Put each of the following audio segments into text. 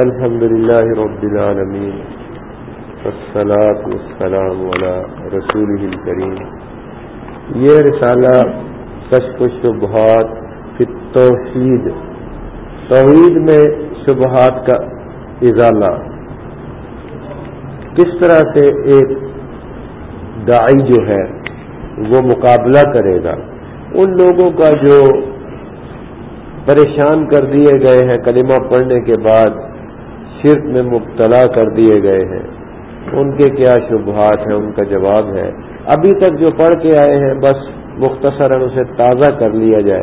الحمد لله رب العالمين، والصلاة والسلام على رسوله الكريم. یہ رسالہ کشف شبہات فی توحید توحید میں شبہات کا ازالہ کس طرح سے ایک دائی جو ہے، وہ مقابلہ کرے گا؟ ان لوگوں کا جو پریشان کر دیے گئے ہیں کلمہ پڑھنے کے بعد شرک میں مبتلا کر دیے گئے ہیں۔ ان کے کیا شبہات ہیں؟ ان کا جواب ہے، ابھی تک جو پڑھ کے آئے ہیں، بس مختصر اسے تازہ کر لیا جائے۔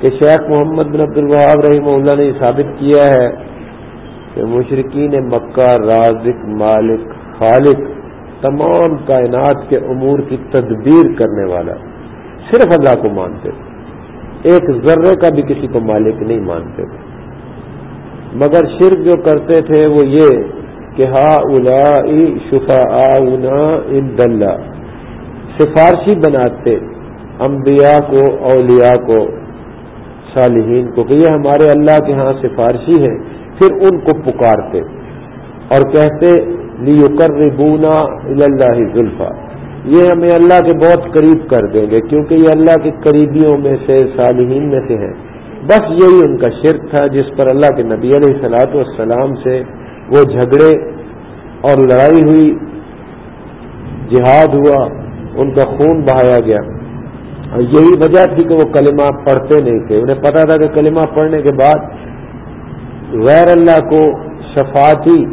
کہ شیخ محمد بن عبد الوہاب رحمہ اللہ نے ثابت کیا ہے کہ مشرقین مکہ، رازق، مالک، خالق، تمام کائنات کے امور کی تدبیر کرنے والا۔ صرف اللہ کو مانتے، ایک ذرے کا بھی کسی کو مالک نہیں مانتے۔ تھے مگر شرک جو کرتے تھے وہ یہ کہ ہا الا شفا آ سفارشی بناتے انبیاء کو، اولیاء کو، صالحین کو کہ یہ ہمارے اللہ کے ہاں سفارشی ہیں، پھر ان کو پکارتے اور کہتے لیو ربونا اللہ ذلفا یہ ہمیں اللہ کے بہت قریب کر دیں گے کیونکہ یہ اللہ کے قریبیوں میں سے، صالحین میں سے ہیں۔ بس یہی ان کا شرک تھا جس پر اللہ کے نبی علیہ سلاط والسلام سے وہ جھگڑے اور لڑائی ہوئی، جہاد ہوا، ان کا خون بہایا گیا۔ اور یہی وجہ تھی کہ وہ کلمہ پڑھتے نہیں تھے۔ انہیں پتا تھا کہ کلمہ پڑھنے کے بعد غیر اللہ کو شفاتی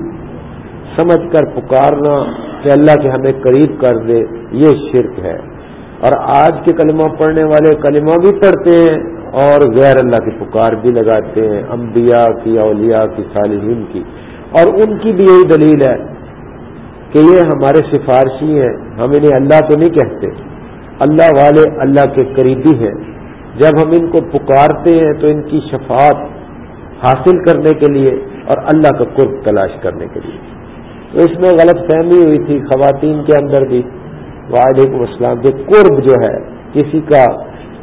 سمجھ کر پکارنا کہ اللہ کے ہمیں قریب کر دے، یہ شرک ہے۔ اور آج کے کلمہ پڑھنے والے کلمہ بھی پڑھتے ہیں۔ اور غیر اللہ کی پکار بھی لگاتے ہیں، انبیاء کی، اولیاء کی، صالحین کی۔ اور ان کی بھی یہی دلیل ہے کہ یہ ہمارے سفارشی ہیں۔ ہم انہیں اللہ تو نہیں کہتے، اللہ والے اللہ کے قریبی ہیں۔ جب ہم ان کو پکارتے ہیں تو ان کی شفاعت حاصل کرنے کے لیے اور اللہ کا قرب تلاش کرنے کے لیے۔ تو اس میں غلط فہمی ہوئی تھی خواتین کے اندر بھی۔ وعلیکم السلام کے قرب جو ہے، کسی کا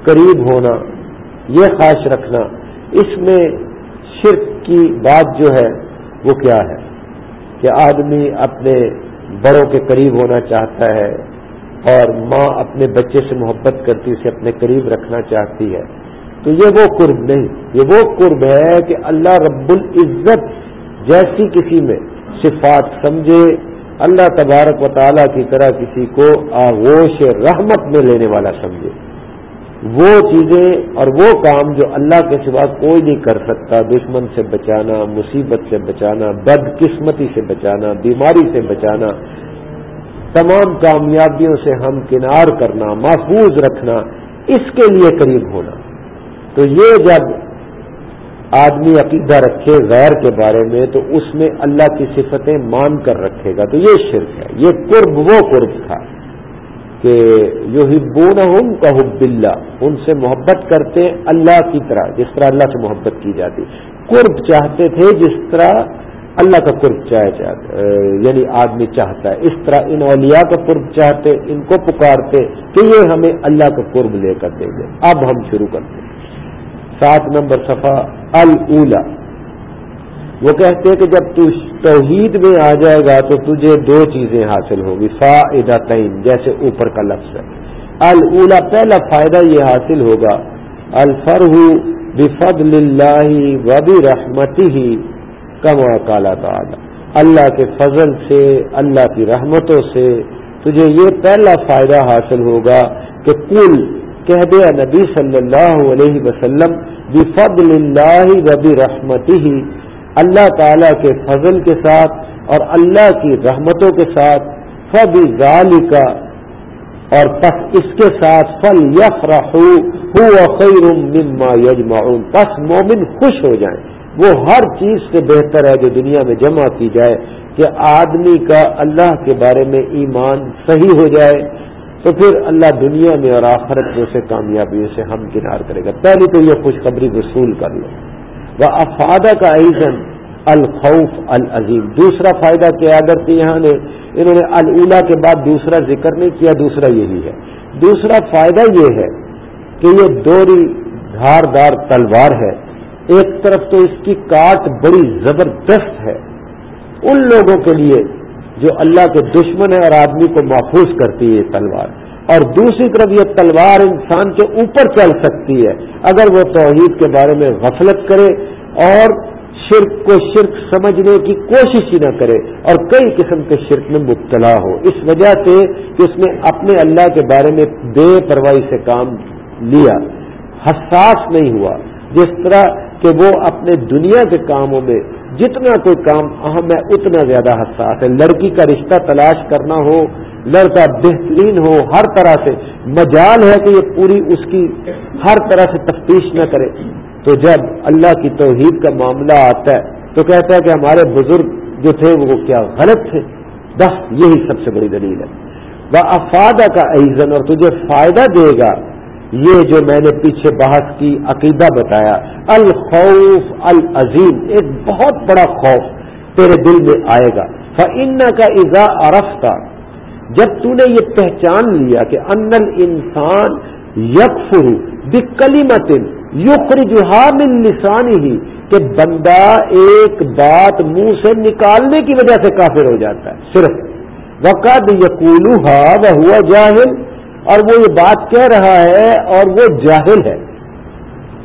قریب ہونا یہ خواہش رکھنا، اس میں شرک کی بات جو ہے، وہ کیا ہے؟ کہ آدمی اپنے بڑوں کے قریب ہونا چاہتا ہے اور ماں اپنے بچے سے محبت کرتی، اسے اپنے قریب رکھنا چاہتی ہے۔ تو یہ وہ قرب نہیں، یہ وہ قرب ہے کہ اللہ رب العزت جیسی کسی میں صفات سمجھے، اللہ تبارک و تعالیٰ کی طرح کسی کو آغوش رحمت میں لینے والا سمجھے۔ وہ چیزیں اور وہ کام جو اللہ کے سوا کوئی نہیں کر سکتا، دشمن سے بچانا، مصیبت سے بچانا بد قسمتی سے بچانا، بیماری سے بچانا، تمام کامیابیوں سے ہم کنار کرنا، محفوظ رکھنا، اس کے لیے قریب ہونا۔ تو یہ جب آدمی عقیدہ رکھے غیر کے بارے میں، تو اس میں اللہ کی صفتیں مان کر رکھے گا۔ تو یہ شرک ہے، یہ قرب، وہ قرب تھا۔ کہ یو ہبون ہوں کا حب اللہ، ان سے محبت کرتے اللہ کی طرح، جس طرح اللہ سے محبت کی جاتی۔ قرب چاہتے تھے جس طرح اللہ کا قرب چاہے چاہتے یعنی آدمی چاہتا ہے۔ اس طرح ان اولیاء کا قرب چاہتے، ان کو پکارتے کہ یہ ہمیں اللہ کا قرب لے کر دیں گے اب ہم شروع کرتے سات نمبر صفحہ الا وہ کہتے ہیں کہ جب تو توحید میں آ جائے گا تو تجھے دو چیزیں حاصل ہوگی فا تعین جیسے اوپر کا لفظ ہے۔ الا پہلا فائدہ یہ حاصل ہوگا الفرح بفضل اللہ وبی رحمتی ہی کم کالا تعالی۔ اللہ کے فضل سے، اللہ کی رحمتوں سے تجھے یہ پہلا فائدہ حاصل ہوگا کہ کل کہہ دے نبی صلی اللہ علیہ وسلم بفضل اللہ وبی رحمتی ہی اللہ تعالی کے فضل کے ساتھ اور اللہ کی رحمتوں کے ساتھ فب کا اور پس اس کے ساتھ فل یف خیر مما یجمعون پس مومن خوش ہو جائیں۔ وہ ہر چیز سے بہتر ہے جو دنیا میں جمع کی جائے کہ آدمی کا اللہ کے بارے میں ایمان صحیح ہو جائے۔ تو پھر اللہ دنیا میں اور آخرت میں اسے کامیابی سے ہم کنار کرے گا۔ پہلی تو یہ خوشخبری وصول کر لو وہ افادہ کا ایزن الخوف العظیم دوسرا فائدہ کیا اگر کہ یہاں نے، انہوں نے اللہ کے بعد دوسرا ذکر نہیں کیا، دوسرا یہی ہے۔ دوسرا فائدہ یہ ہے کہ یہ دوری دھار دار تلوار ہے۔ ایک طرف تو اس کی کاٹ بڑی زبردست ہے۔ ان لوگوں کے لیے جو اللہ کے دشمن ہے اور آدمی کو محفوظ کرتی ہے یہ تلوار۔ اور دوسری طرف یہ تلوار انسان کے اوپر چل سکتی ہے۔ اگر وہ توحید کے بارے میں غفلت کرے اور شرک کو شرک سمجھنے کی کوشش ہی نہ کرے اور کئی قسم کے شرک میں مبتلا ہو۔ اس وجہ سے کہ اس نے اپنے اللہ کے بارے میں بے پرواہی سے کام لیا۔ حساس نہیں ہوا۔ جس طرح کہ وہ اپنے دنیا کے کاموں میں جتنا کوئی کام اہم ہے، اتنا زیادہ حساس ہے۔ لڑکی کا رشتہ تلاش کرنا ہو لڑکا بہترین ہو، ہر طرح سے۔ مجال ہے کہ یہ پوری اس کی ہر طرح سے تفتیش نہ کرے۔ تو جب اللہ کی توحید کا معاملہ آتا ہے، تو کہتا ہے کہ ہمارے بزرگ جو تھے، وہ کیا غلط تھے؟ بس یہی سب سے بڑی دلیل ہے۔ وہ افادہ کا ایزن اور تجھے فائدہ دے گا۔ یہ جو میں نے پیچھے بحث کی عقیدہ بتایا، الخوف العظیم، ایک بہت بڑا خوف تیرے دل میں آئے گا۔ فن کا ایزا ارفتا جب تو نے یہ پہچان لیا کہ ان انسان یکفر بکلی متن یوخری من لسانی ہی کہ بندہ ایک بات منہ سے نکالنے کی وجہ سے کافر ہو جاتا ہے، صرف۔ وقت یقولو وہ ہوا جاہل، اور وہ یہ بات کہہ رہا ہے اور وہ جاہل ہے۔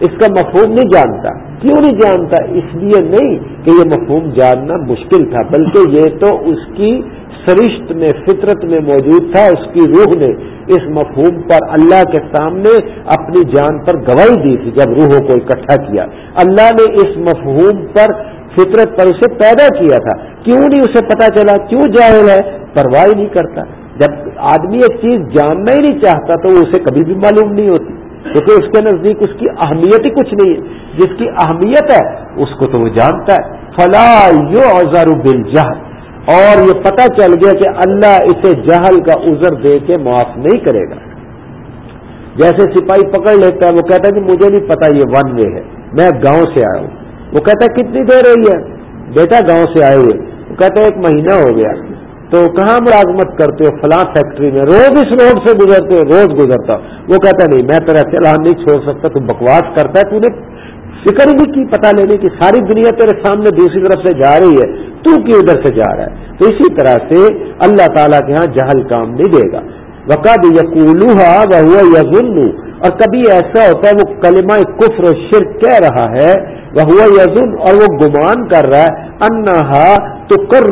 اس کا مفہوم نہیں جانتا۔ کیوں نہیں جانتا؟ اس لیے نہیں کہ یہ مفہوم جاننا مشکل تھا، بلکہ یہ تو اس کی سرشت میں، فطرت میں موجود تھا، اس کی روح نے اس مفہوم پر اللہ کے سامنے اپنی جان پر گواہی دی تھی جب روحوں کو اکٹھا کیا۔ اللہ نے اس مفہوم پر فطرت پر اسے پیدا کیا تھا۔ کیوں نہیں اسے پتا چلا؟ کیوں جاہل ہے؟ پرواہ نہیں کرتا۔ جب آدمی ایک چیز جاننا ہی نہیں چاہتا تو وہ اسے کبھی بھی معلوم نہیں ہوتی، کیونکہ اس کے نزدیک اس کی اہمیت ہی کچھ نہیں ہے۔ جس کی اہمیت ہے، اس کو تو وہ جانتا ہے۔ فلاح یو اوزار جہل اور یہ پتہ چل گیا کہ اللہ اسے جہل کا عذر دے کے معاف نہیں کرے گا۔ جیسے سپاہی پکڑ لیتا ہے، وہ کہتا ہے کہ مجھے نہیں پتا یہ ون وے ہے۔ میں گاؤں سے آیا ہوں۔ وہ کہتا ہے، کتنی دیر ہوئی ہے؟ بیٹا گاؤں سے آئے ہوئے۔ وہ کہتا ہے، ایک مہینہ ہو گیا۔ تو کہاں ملازمت کرتے ہو؟ فلاں فیکٹری میں۔ روز اس روڈ سے گزرتے ہو، روز گزرتا وہ کہتا نہیں، میں تیرا چلان ہاں، نہیں چھوڑ سکتا، تو بکواس کرتا ہے، تو نے فکر بھی کی پتا لینے کی ساری دنیا تیرے سامنے دوسری طرف سے جا رہی ہے۔ تو کی ادھر سے جا رہا ہے؟ تو اسی طرح سے اللہ تعالیٰ کے ہاں جہل کام نہیں دے گا۔ وقاد یقولہ وہ یزن اور کبھی ایسا ہوتا ہے، وہ کلمہ کفر و شرک کہہ رہا ہے وہ ہوا یزن اور وہ گمان کر رہا ہے انہا تو کر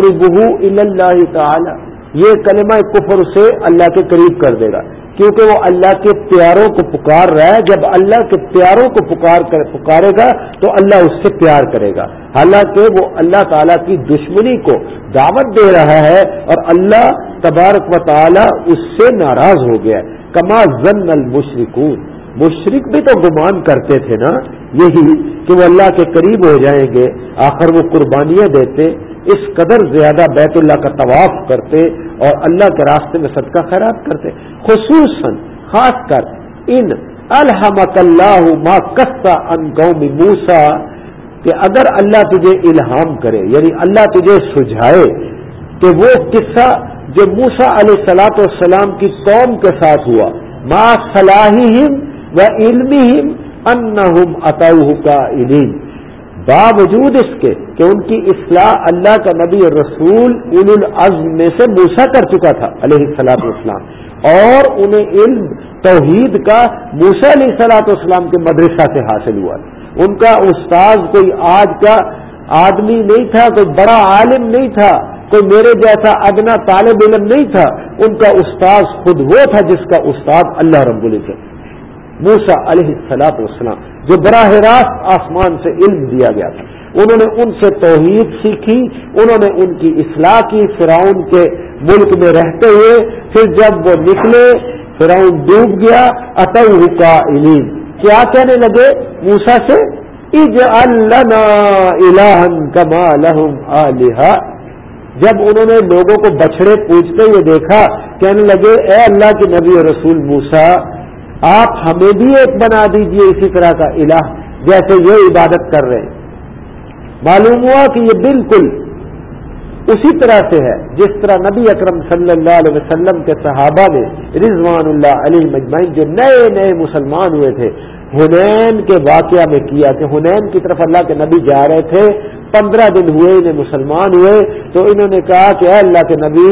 اللہ تعالی یہ کلمہ کفر سے اللہ کے قریب کر دے گا۔ کیونکہ وہ اللہ کے پیاروں کو پکار رہا ہے۔ جب اللہ کے پیاروں کو پکار کر، پکارے گا تو اللہ اس سے پیار کرے گا۔ حالانکہ وہ اللہ تعالیٰ کی دشمنی کو دعوت دے رہا ہے اور اللہ تبارک و تعالیٰ اس سے ناراض ہو گیا ہے۔ کما زن المشرکون۔ مشرق بھی تو گمان کرتے تھے نا، یہی کہ وہ اللہ کے قریب ہو جائیں گے، آخر وہ قربانیاں دیتے۔ اس قدر زیادہ بیت اللہ کا طواف کرتے اور اللہ کے راستے میں صدقہ خیرات کرتے، خصوصاً خاص کر ان الحمد اللہ ما کسا ان قوم موسا کہ اگر اللہ تجھے الہام کرے یعنی اللہ تجھے سجھائے کہ وہ قصہ جو موسا علیہ سلاۃ والسلام کی قوم کے ساتھ ہوا۔ ما صلاحیم و علم ان اطاؤ کا علم باوجود اس کے کہ ان کی اصلاح اللہ کا نبی رسول ان العزم میں سے موسا کر چکا تھا، علیہ السلاط اسلام اور انہیں علم، توحید کا موسا علیہ سلاط اسلام کے مدرسہ سے حاصل ہوا۔ ان کا استاذ کوئی آج کا آدمی نہیں تھا، کوئی بڑا عالم نہیں تھا، کوئی میرے جیسا ادنا طالب علم نہیں تھا، ان کا استاذ خود وہ تھا جس کا استاد اللہ رب العزت موسا علیہ السلاط والسلام۔ جو براہ راست آسمان سے علم دیا گیا تھا۔ انہوں نے ان سے توحید سیکھی، انہوں نے ان کی اصلاح کی فرعون کے ملک میں رہتے ہوئے۔ پھر جب وہ نکلے، فرعون ڈوب گیا۔ اتو کا علم کیا کہنے لگے؟ موسا سے اج اللہ کما لہم جب انہوں نے لوگوں کو بچڑے پوچھتے ہوئے دیکھا، کہنے لگے، اے اللہ کے نبی رسول موسا آپ ہمیں بھی ایک بنا دیجیے اسی طرح کا الہ، جیسے یہ عبادت کر رہے ہیں۔ معلوم ہوا کہ یہ بالکل اسی طرح سے ہے، جس طرح نبی اکرم صلی اللہ علیہ وسلم کے صحابہ نے رضوان اللہ علی مجمعین جو نئے نئے مسلمان ہوئے تھے، ہنین کے واقعہ میں کیا کہ ہنین کی طرف اللہ کے نبی جا رہے تھے، پندرہ دن ہوئے انہیں مسلمان ہوئے، تو انہوں نے کہا کہ اے اللہ کے نبی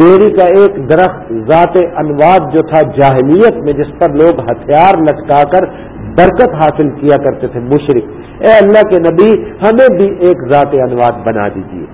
بیری کا ایک درخت ذات انواد جو تھا جاہلیت میں، جس پر لوگ ہتھیار لٹکا کر برکت حاصل کیا کرتے تھے، مشرق۔ اے اللہ کے نبی، ہمیں بھی ایک ذات انواد بنا دیجیے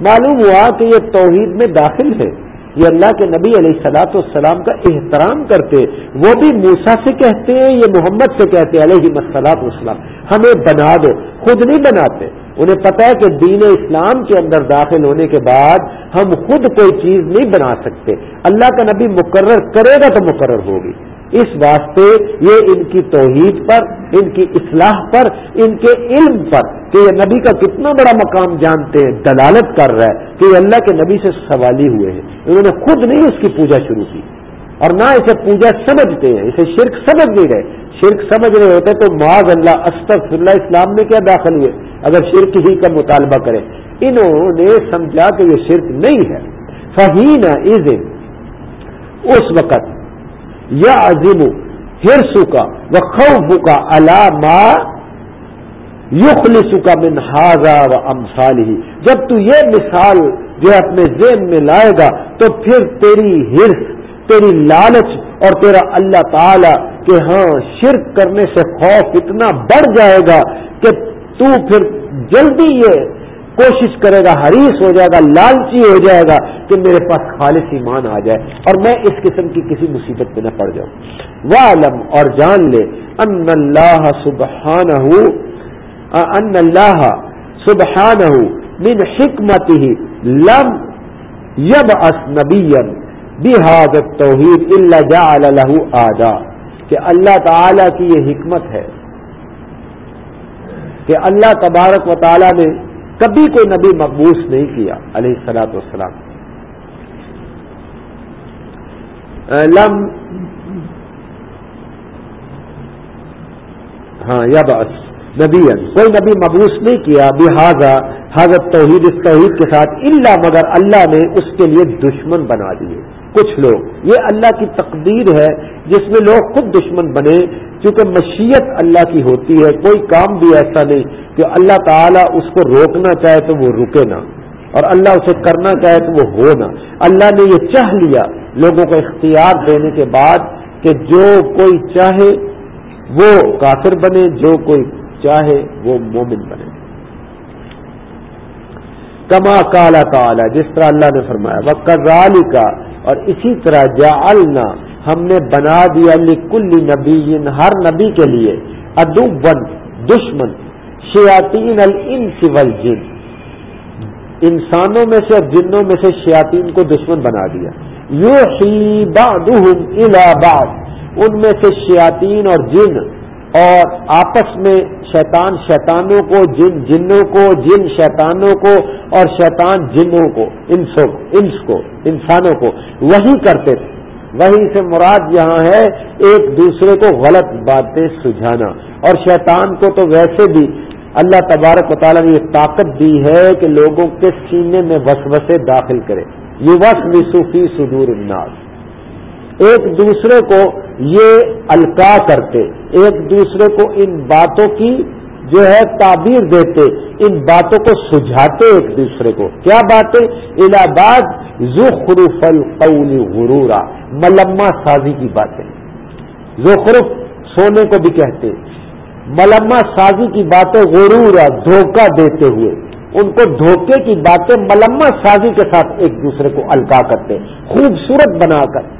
معلوم ہوا کہ یہ توحید میں داخل ہے۔ یہ اللہ کے نبی علیہ السلاۃ والسلام کا احترام کرتے، وہ بھی موسا سے کہتے ہیں یہ محمد سے کہتے ہیں علیہ مسلاط والسلام۔ ہمیں بنا دو۔ خود نہیں بناتے۔ انہیں پتا ہے کہ دین اسلام کے اندر داخل ہونے کے بعد ہم خود کوئی چیز نہیں بنا سکتے۔ اللہ کا نبی مقرر کرے گا تو مقرر ہوگی۔ اس واسطے یہ ان کی توحید پر، ان کی اصلاح پر، ان کے علم پر کہ یہ نبی کا کتنا بڑا مقام جانتے ہیں، دلالت کر رہا ہے کہ یہ اللہ کے نبی سے سوالی ہوئے ہیں۔ انہوں نے خود نہیں اس کی پوجا شروع کی۔ اور نہ اسے پوجا سمجھتے ہیں، اسے شرک سمجھ نہیں رہے شرک سمجھ رہے ہوتے تو معاذ اللہ استغفر اللہ اسلام میں کیا داخل ہوئے؟ اگر شرک ہی کا مطالبہ کریں۔ انہوں نے سمجھا کہ یہ شرک نہیں ہے۔ فہین از اس وقت یا عظیم ہرسو کا و خوف کا علامہ یخلص کا منہاضا و امسال ہی جب تو یہ مثال جو اپنے ذہن میں لائے گا، تو پھر تیری ہرس تیری لالچ اور تیرا اللہ تعالی کہ ہاں شرک کرنے سے خوف اتنا بڑھ جائے گا کہ تو پھر جلدی یہ کوشش کرے گا، حریص ہو جائے گا، لالچی ہو جائے گا کہ میرے پاس خالص ایمان آ جائے اور میں اس قسم کی کسی مصیبت پہ نہ پڑ جاؤں۔ وہ علم اور جان لے ان اللہ سبحان ان اللہ سبحان من حکمت ہی لم یب اس نبی بحاد توحید اللہ جا آدا کہ اللہ تعالی کی یہ حکمت ہے کہ اللہ تبارک و تعالی نے کبھی کوئی نبی مقبوس نہیں کیا، علیہ السلاۃ والسلام۔ لم ہاں یا بس نبی کوئی نبی مبوس نہیں کیا لہذا حضرت توحید اس توحید کے ساتھ اللہ مگر اللہ نے اس کے لیے دشمن بنا دیے۔ کچھ لوگ۔ یہ اللہ کی تقدیر ہے جس میں لوگ خود دشمن بنے کیونکہ مشیت اللہ کی ہوتی ہے، کوئی کام بھی ایسا نہیں کہ اللہ تعالیٰ اس کو روکنا چاہے تو وہ رکے نہ۔ اور اللہ اسے کرنا چاہے تو وہ ہو نہ۔ اللہ نے یہ چاہ لیا لوگوں کو اختیار دینے کے بعد کہ جو کوئی چاہے وہ کافر بنے، جو کوئی چاہے وہ مومن بنے۔ کما کالا تعالی، جس طرح اللہ نے فرمایا وہ کزالی کا اور اسی طرح جا ہم نے بنا دیا لکل نبی ہر نبی کے لیے ادب دشمن شیاتین الانس والجن۔ انسانوں میں سے اور جنوں میں سے شیاطین کو دشمن بنا دیا۔ یو ہی بعض۔ ان میں سے شیاطین اور جن اور آپس میں شیطان شیطانوں کو، جن جنوں کو، جن شیطانوں کو، اور شیطان جنوں کو، انسوں انس کو، انسانوں کو۔ وہی کرتے تھے۔ وہی سے مراد یہاں ہے ایک دوسرے کو غلط باتیں سجھانا۔ اور شیطان کو تو ویسے بھی اللہ تبارک و تعالیٰ نے یہ طاقت دی ہے کہ لوگوں کے سینے میں وسوسے داخل کرے۔ یہ وس وصوفی صدور الناس۔ ایک دوسرے کو یہ الکا کرتے، ایک دوسرے کو ان باتوں کی جو ہے تعبیر دیتے، ان باتوں کو سجھاتے ایک دوسرے کو۔ کیا باتیں؟ الہ آباد زخرف القول غرورا۔ ملما سازی کی باتیں۔ زخرف سونے کو بھی کہتے۔ ملما سازی کی باتیں غرورا، دھوکہ دیتے ہوئے۔ ان کو دھوکے کی باتیں ملما سازی کے ساتھ ایک دوسرے کو الکا کرتے۔ خوبصورت بنا کر۔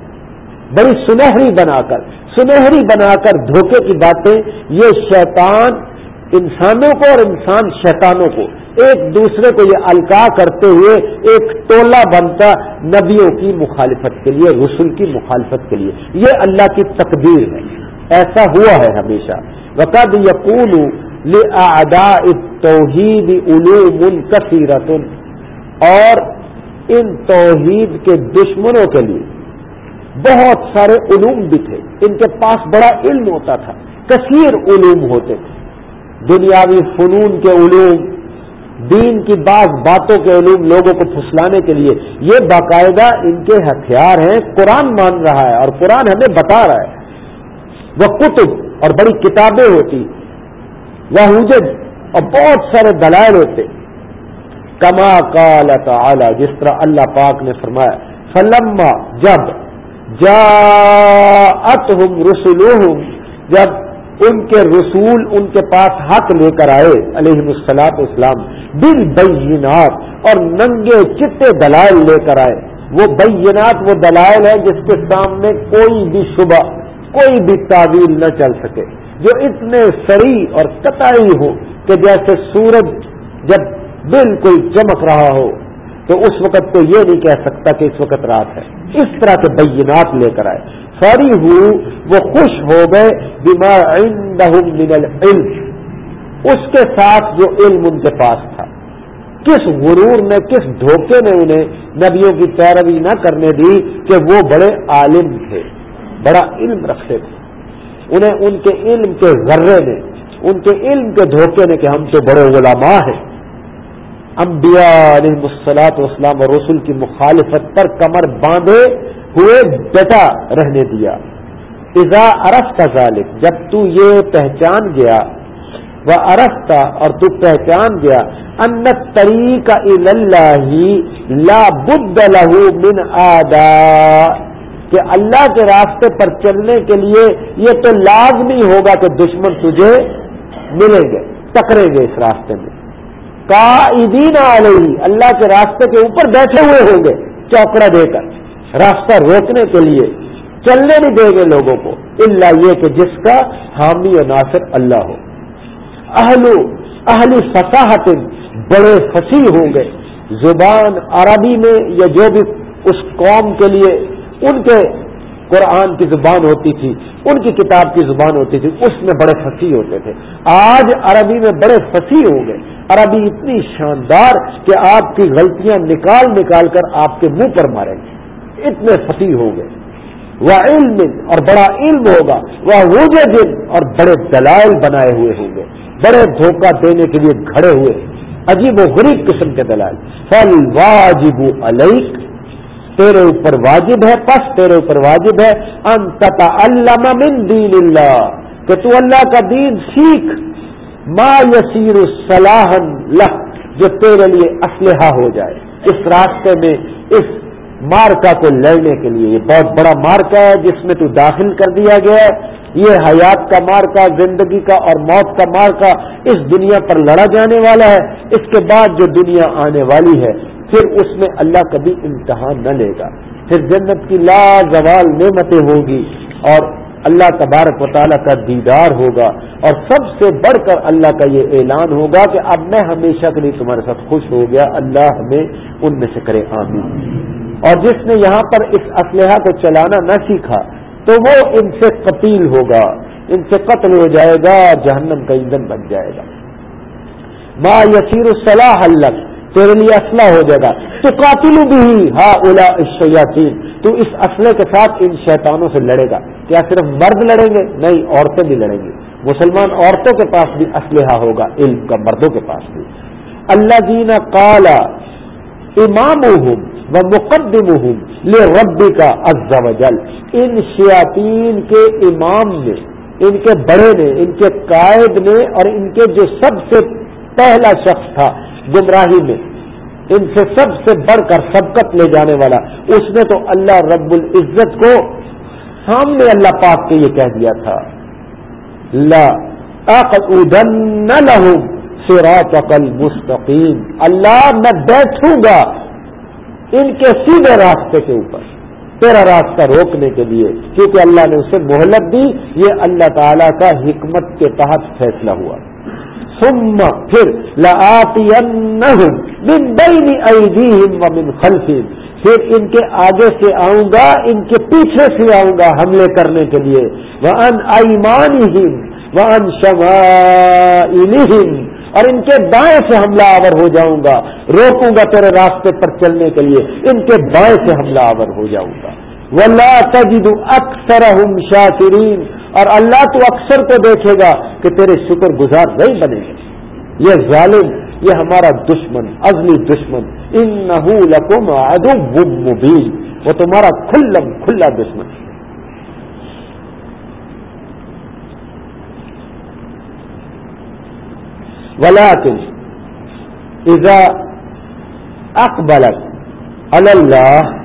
بڑی سنہری بنا کر سنہری بنا کر دھوکے کی باتیں، یہ شیطان انسانوں کو اور انسان شیطانوں کو ایک دوسرے کو یہ الکا کرتے ہوئے ایک ٹولہ بنتا نبیوں کی مخالفت کے لیے، رسول کی مخالفت کے لیے۔ یہ اللہ کی تقدیر ہے۔ ایسا ہوا ہے ہمیشہ۔ وقد یقول توحید علوم کثیرت اور ان توحید کے دشمنوں کے لیے بہت سارے علوم بھی تھے۔ ان کے پاس بڑا علم ہوتا تھا۔ کثیر علوم ہوتے تھے۔ دنیاوی فنون کے علوم، دین کی بعض باتوں کے علوم لوگوں کو پھسلانے کے لیے۔ یہ باقاعدہ ان کے ہتھیار ہیں۔ قرآن مان رہا ہے اور قرآن ہمیں بتا رہا ہے۔ وہ کتب اور بڑی کتابیں ہوتی۔ وہ اور بہت سارے دلائل ہوتے۔ کما کال تعالی جس طرح اللہ پاک نے فرمایا، فلما جب جا رسولهم جب ان کے رسول ان کے پاس حق لے کر آئے علیہ السلاط اسلام بل بینات اور ننگے چٹے دلائل لے کر آئے۔ وہ بینات وہ دلائل ہے جس کے سامنے کوئی بھی شبہ، کوئی بھی تعویل نہ چل سکے۔ جو اتنے سری اور قطعی ہو کہ جیسے سورج جب بالکل چمک رہا ہو تو اس وقت تو یہ نہیں کہہ سکتا کہ اس وقت رات ہے۔ اس طرح کے بینات لے کر آئے۔ فوری ہوں وہ خوش ہو گئے بیمار من العلم۔ اس کے ساتھ جو علم ان کے پاس تھا۔ کس غرور نے، کس دھوکے نے انہیں نبیوں کی پیروی نہ کرنے دی کہ وہ بڑے عالم تھے، بڑا علم رکھتے تھے۔ انہیں ان کے علم کے ذرے نے، ان کے علم کے دھوکے نے کہ ہم تو بڑے علماء ہیں۔ انبیاء علیہ مسلاط وسلام اور رسول کی مخالفت پر کمر باندھے ہوئے ڈٹا رہنے دیا۔ ازا ارف کا ظالم جب تو یہ پہچان گیا وہ ارفتا اور تو پہچان گیا، ان طریقہ لا بد لہو من آدا کہ اللہ کے راستے پر چلنے کے لیے یہ تو لازمی ہوگا کہ دشمن تجھے ملیں گے ٹکریں گے اس راستے میں۔ قائدین علیہ، اللہ کے راستے کے اوپر بیٹھے ہوئے ہوں گے چوکڑا دے کر، راستہ روکنے کے لیے چلنے نہیں دیں گے لوگوں کو اللہ یہ کہ جس کا حامی و ناصر اللہ ہو۔ اہلو اہلی فصاحت بڑے فصیح ہوں گے۔ زبان عربی میں یا جو بھی اس قوم کے لیے، ان کے قرآن کی زبان ہوتی تھی، ان کی کتاب کی زبان ہوتی تھی، اس میں بڑے پھنسی ہوتے تھے۔ آج عربی میں بڑے پھنسی ہو گئے۔ عربی اتنی شاندار کہ آپ کی غلطیاں نکال نکال کر آپ کے منہ پر ماریں گے۔ اتنے پھنسی ہو گئے۔ وہ علم اور بڑا علم ہوگا۔ وہ روجے دن اور بڑے دلائل بنائے ہوئے ہوں گے۔ بڑے دھوکہ دینے کے لیے کھڑے ہوئے۔ عجیب و غریب قسم کے دلائل۔ فل واجب علیک تیرے اوپر واجب ہے پس تیرے اوپر واجب ہے۔ انتتا علامہ من دین اللہ، کہ تو اللہ کا دین سیکھ۔ ما یسیر صلاحن لہ جو تیرے لیے اسلحہ ہو جائے۔ اس راستے میں، اس مارکا کو لڑنے کے لیے۔ یہ بہت بڑا مارکا ہے جس میں تو داخل کر دیا گیا ہے۔ یہ حیات کا مارکا زندگی کا اور موت کا مارکا اس دنیا پر لڑا جانے والا ہے۔ اس کے بعد جو دنیا آنے والی ہے پھر اس میں اللہ کبھی امتحان نہ لے گا۔ پھر جنت کی لا زوال نعمتیں ہوگی اور اللہ تبارک و تعالیٰ کا دیدار ہوگا اور سب سے بڑھ کر اللہ کا یہ اعلان ہوگا کہ اب میں ہمیشہ کے لیے تمہارے ساتھ خوش ہو گیا۔ اللہ ہمیں ان میں سے کرے، آمین۔ اور جس نے یہاں پر اس اسلحہ کو چلانا نہ سیکھا تو وہ ان سے قتیل ہوگا، ان سے قتل ہو جائے گا، جہنم کا ایندھن بن جائے گا۔ ما یسیر الصلاح اللہ تیرے لیے اسلحہ ہو جائے گا۔ تو قاتل بھی ہاں اولا شیاتین تو اس اسلحے کے ساتھ ان شیطانوں سے لڑے گا۔ کیا صرف مرد لڑیں گے؟ نہیں، عورتیں بھی لڑیں گی۔ مسلمان عورتوں کے پاس بھی اسلحہ ہوگا، علم کا مردوں کے پاس بھی۔ اللہ دینا کالا امام و مقدم لے ربی کا ازا ان شیاتین کے امام نے، ان کے بڑے نے، ان کے قائد نے، اور ان کے جو سب سے پہلا شخص تھا گمراہی میں۔ ان سے سب سے بڑھ کر سبقت لے جانے والا۔ اس نے تو اللہ رب العزت کو سامنے اللہ پاک کے یہ کہہ دیا تھا۔ لا لہم صراطک مستقیم اللہ میں بیٹھوں گا ان کے سیدھے راستے کے اوپر۔ تیرا راستہ روکنے کے لیے۔ کیونکہ اللہ نے اسے مہلت دی، یہ اللہ تعالی کا حکمت کے تحت فیصلہ ہوا۔ ثم پھر لآتینہم من بین ایدیہم ومن خلفہم۔ پھر ان کے آگے سے آؤں گا، ان کے پیچھے سے آؤں گا حملے کرنے کے لیے۔ وَأَنْ أَيْمَانِهِمْ وَأَنْ شَمَائِلِهِمْ اور ان کے دائیں سے حملہ آور ہو جاؤں گا۔ روکوں گا تیرے راستے پر چلنے کے لیے۔ ان کے بائیں سے حملہ آور ہو جاؤں گا۔ وَلَا تَجِدُ أَكْثَرَهُمْ شَاكِرِينَ۔ اور اللہ تو اکثر کو دیکھے گا کہ تیرے شکر گزار نہیں بنے گے۔ یہ ظالم، یہ ہمارا دشمن، ازلی دشمن۔ ان نہ مبین۔ وہ تمہارا کھلم کھلا دشمن۔ ولیکن اذا اکبلک اللہ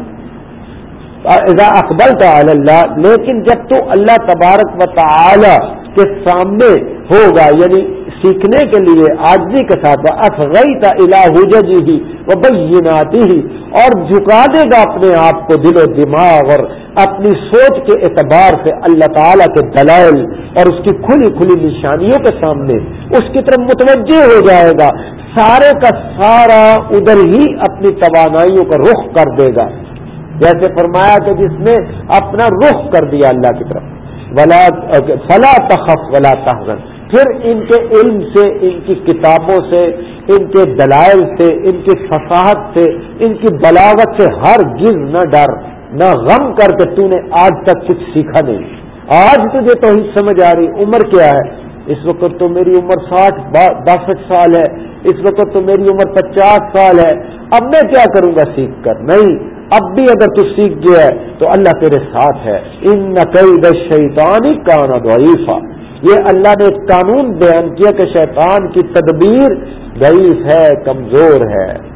اکبل کا اللہ، لیکن جب تو اللہ تبارک و تعالی کے سامنے ہوگا یعنی سیکھنے کے لیے، آجزی کے ساتھ افغئی کا الہ جی ہی وہ بیناتی ہی اور جھکا دے گا اپنے آپ کو دل و دماغ اور اپنی سوچ کے اعتبار سے اللہ تعالیٰ کے دلائل اور اس کی کھلی کھلی نشانیوں کے سامنے، اس کی طرف متوجہ ہو جائے گا۔ سارے کا سارا ادھر ہی اپنی توانائیوں کا رخ کر دے گا۔ جیسے فرمایا کہ جس نے اپنا رخ کر دیا اللہ کی طرف۔ ولا فلا تخف ولا تحزن۔ پھر ان کے علم سے، ان کی کتابوں سے، ان کے دلائل سے، ان کی فصاحت سے، ان کی بلاوت سے ہر گز نہ ڈر، نہ غم کر کے تو نے آج تک کچھ سیکھا نہیں۔ آج تجھے تو ہی سمجھ آ رہی، عمر کیا ہے؟ اس وقت تو میری عمر ساٹھ باسٹھ سال ہے، اس وقت تو میری عمر پچاس سال ہے۔ اب میں کیا کروں گا سیکھ کر؟ نہیں۔ اب بھی اگر تو سیکھ گیا ہے تو اللہ تیرے ساتھ ہے۔ ان نقید شیطانی کا ضعیفہ یہ اللہ نے ایک قانون بیان کیا کہ شیطان کی تدبیر ضعیف ہے، کمزور ہے۔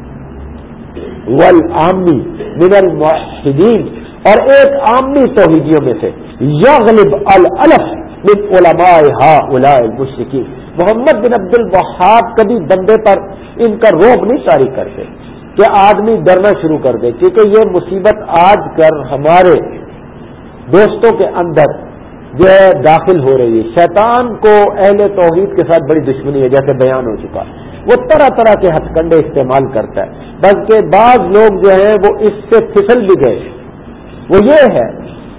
ولعامی من المحدین اور ایک عامی توحیدیوں میں سے۔ یغلب الف من علماء ہا المشرقین محمد بن عبد الوہاب کبھی بندے پر ان کا روب نہیں تاریخ کرتے۔ کہ آدمی ڈرنا شروع کر دے، کیونکہ یہ مصیبت آج کر ہمارے دوستوں کے اندر جو ہے داخل ہو رہی ہے۔ شیطان کو اہل توحید کے ساتھ بڑی دشمنی ہے، جیسے بیان ہو چکا۔ وہ طرح طرح کے ہتھ کنڈے استعمال کرتا ہے۔ بلکہ بعض لوگ جو ہیں وہ اس سے پھسل بھی گئے وہ یہ ہے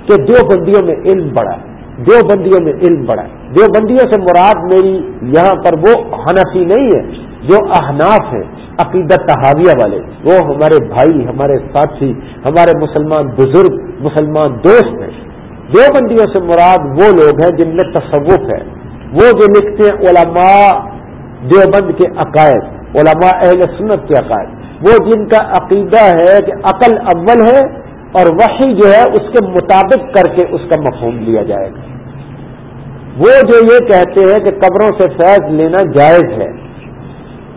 کہ دو بندیوں میں علم بڑھا دو بندیوں میں علم بڑھا دو بندیوں سے مراد میری یہاں پر وہ حنفی نہیں ہے، جو احناف ہے عقیدت تحاویہ والے۔ وہ ہمارے بھائی، ہمارے ساتھی، ہمارے مسلمان بزرگ، مسلمان دوست ہیں۔ دو بندیوں سے مراد وہ لوگ ہیں جن میں تصوف ہے۔ وہ جو لکھتے ہیں علماء دیوبند کے عقائد، علماء اہل سنت کے عقائد۔ وہ جن کا عقیدہ ہے کہ عقل اول ہے اور وہی جو ہے اس کے مطابق کر کے اس کا مفہوم لیا جائے گا۔ وہ جو یہ کہتے ہیں کہ قبروں سے فیض لینا جائز ہے۔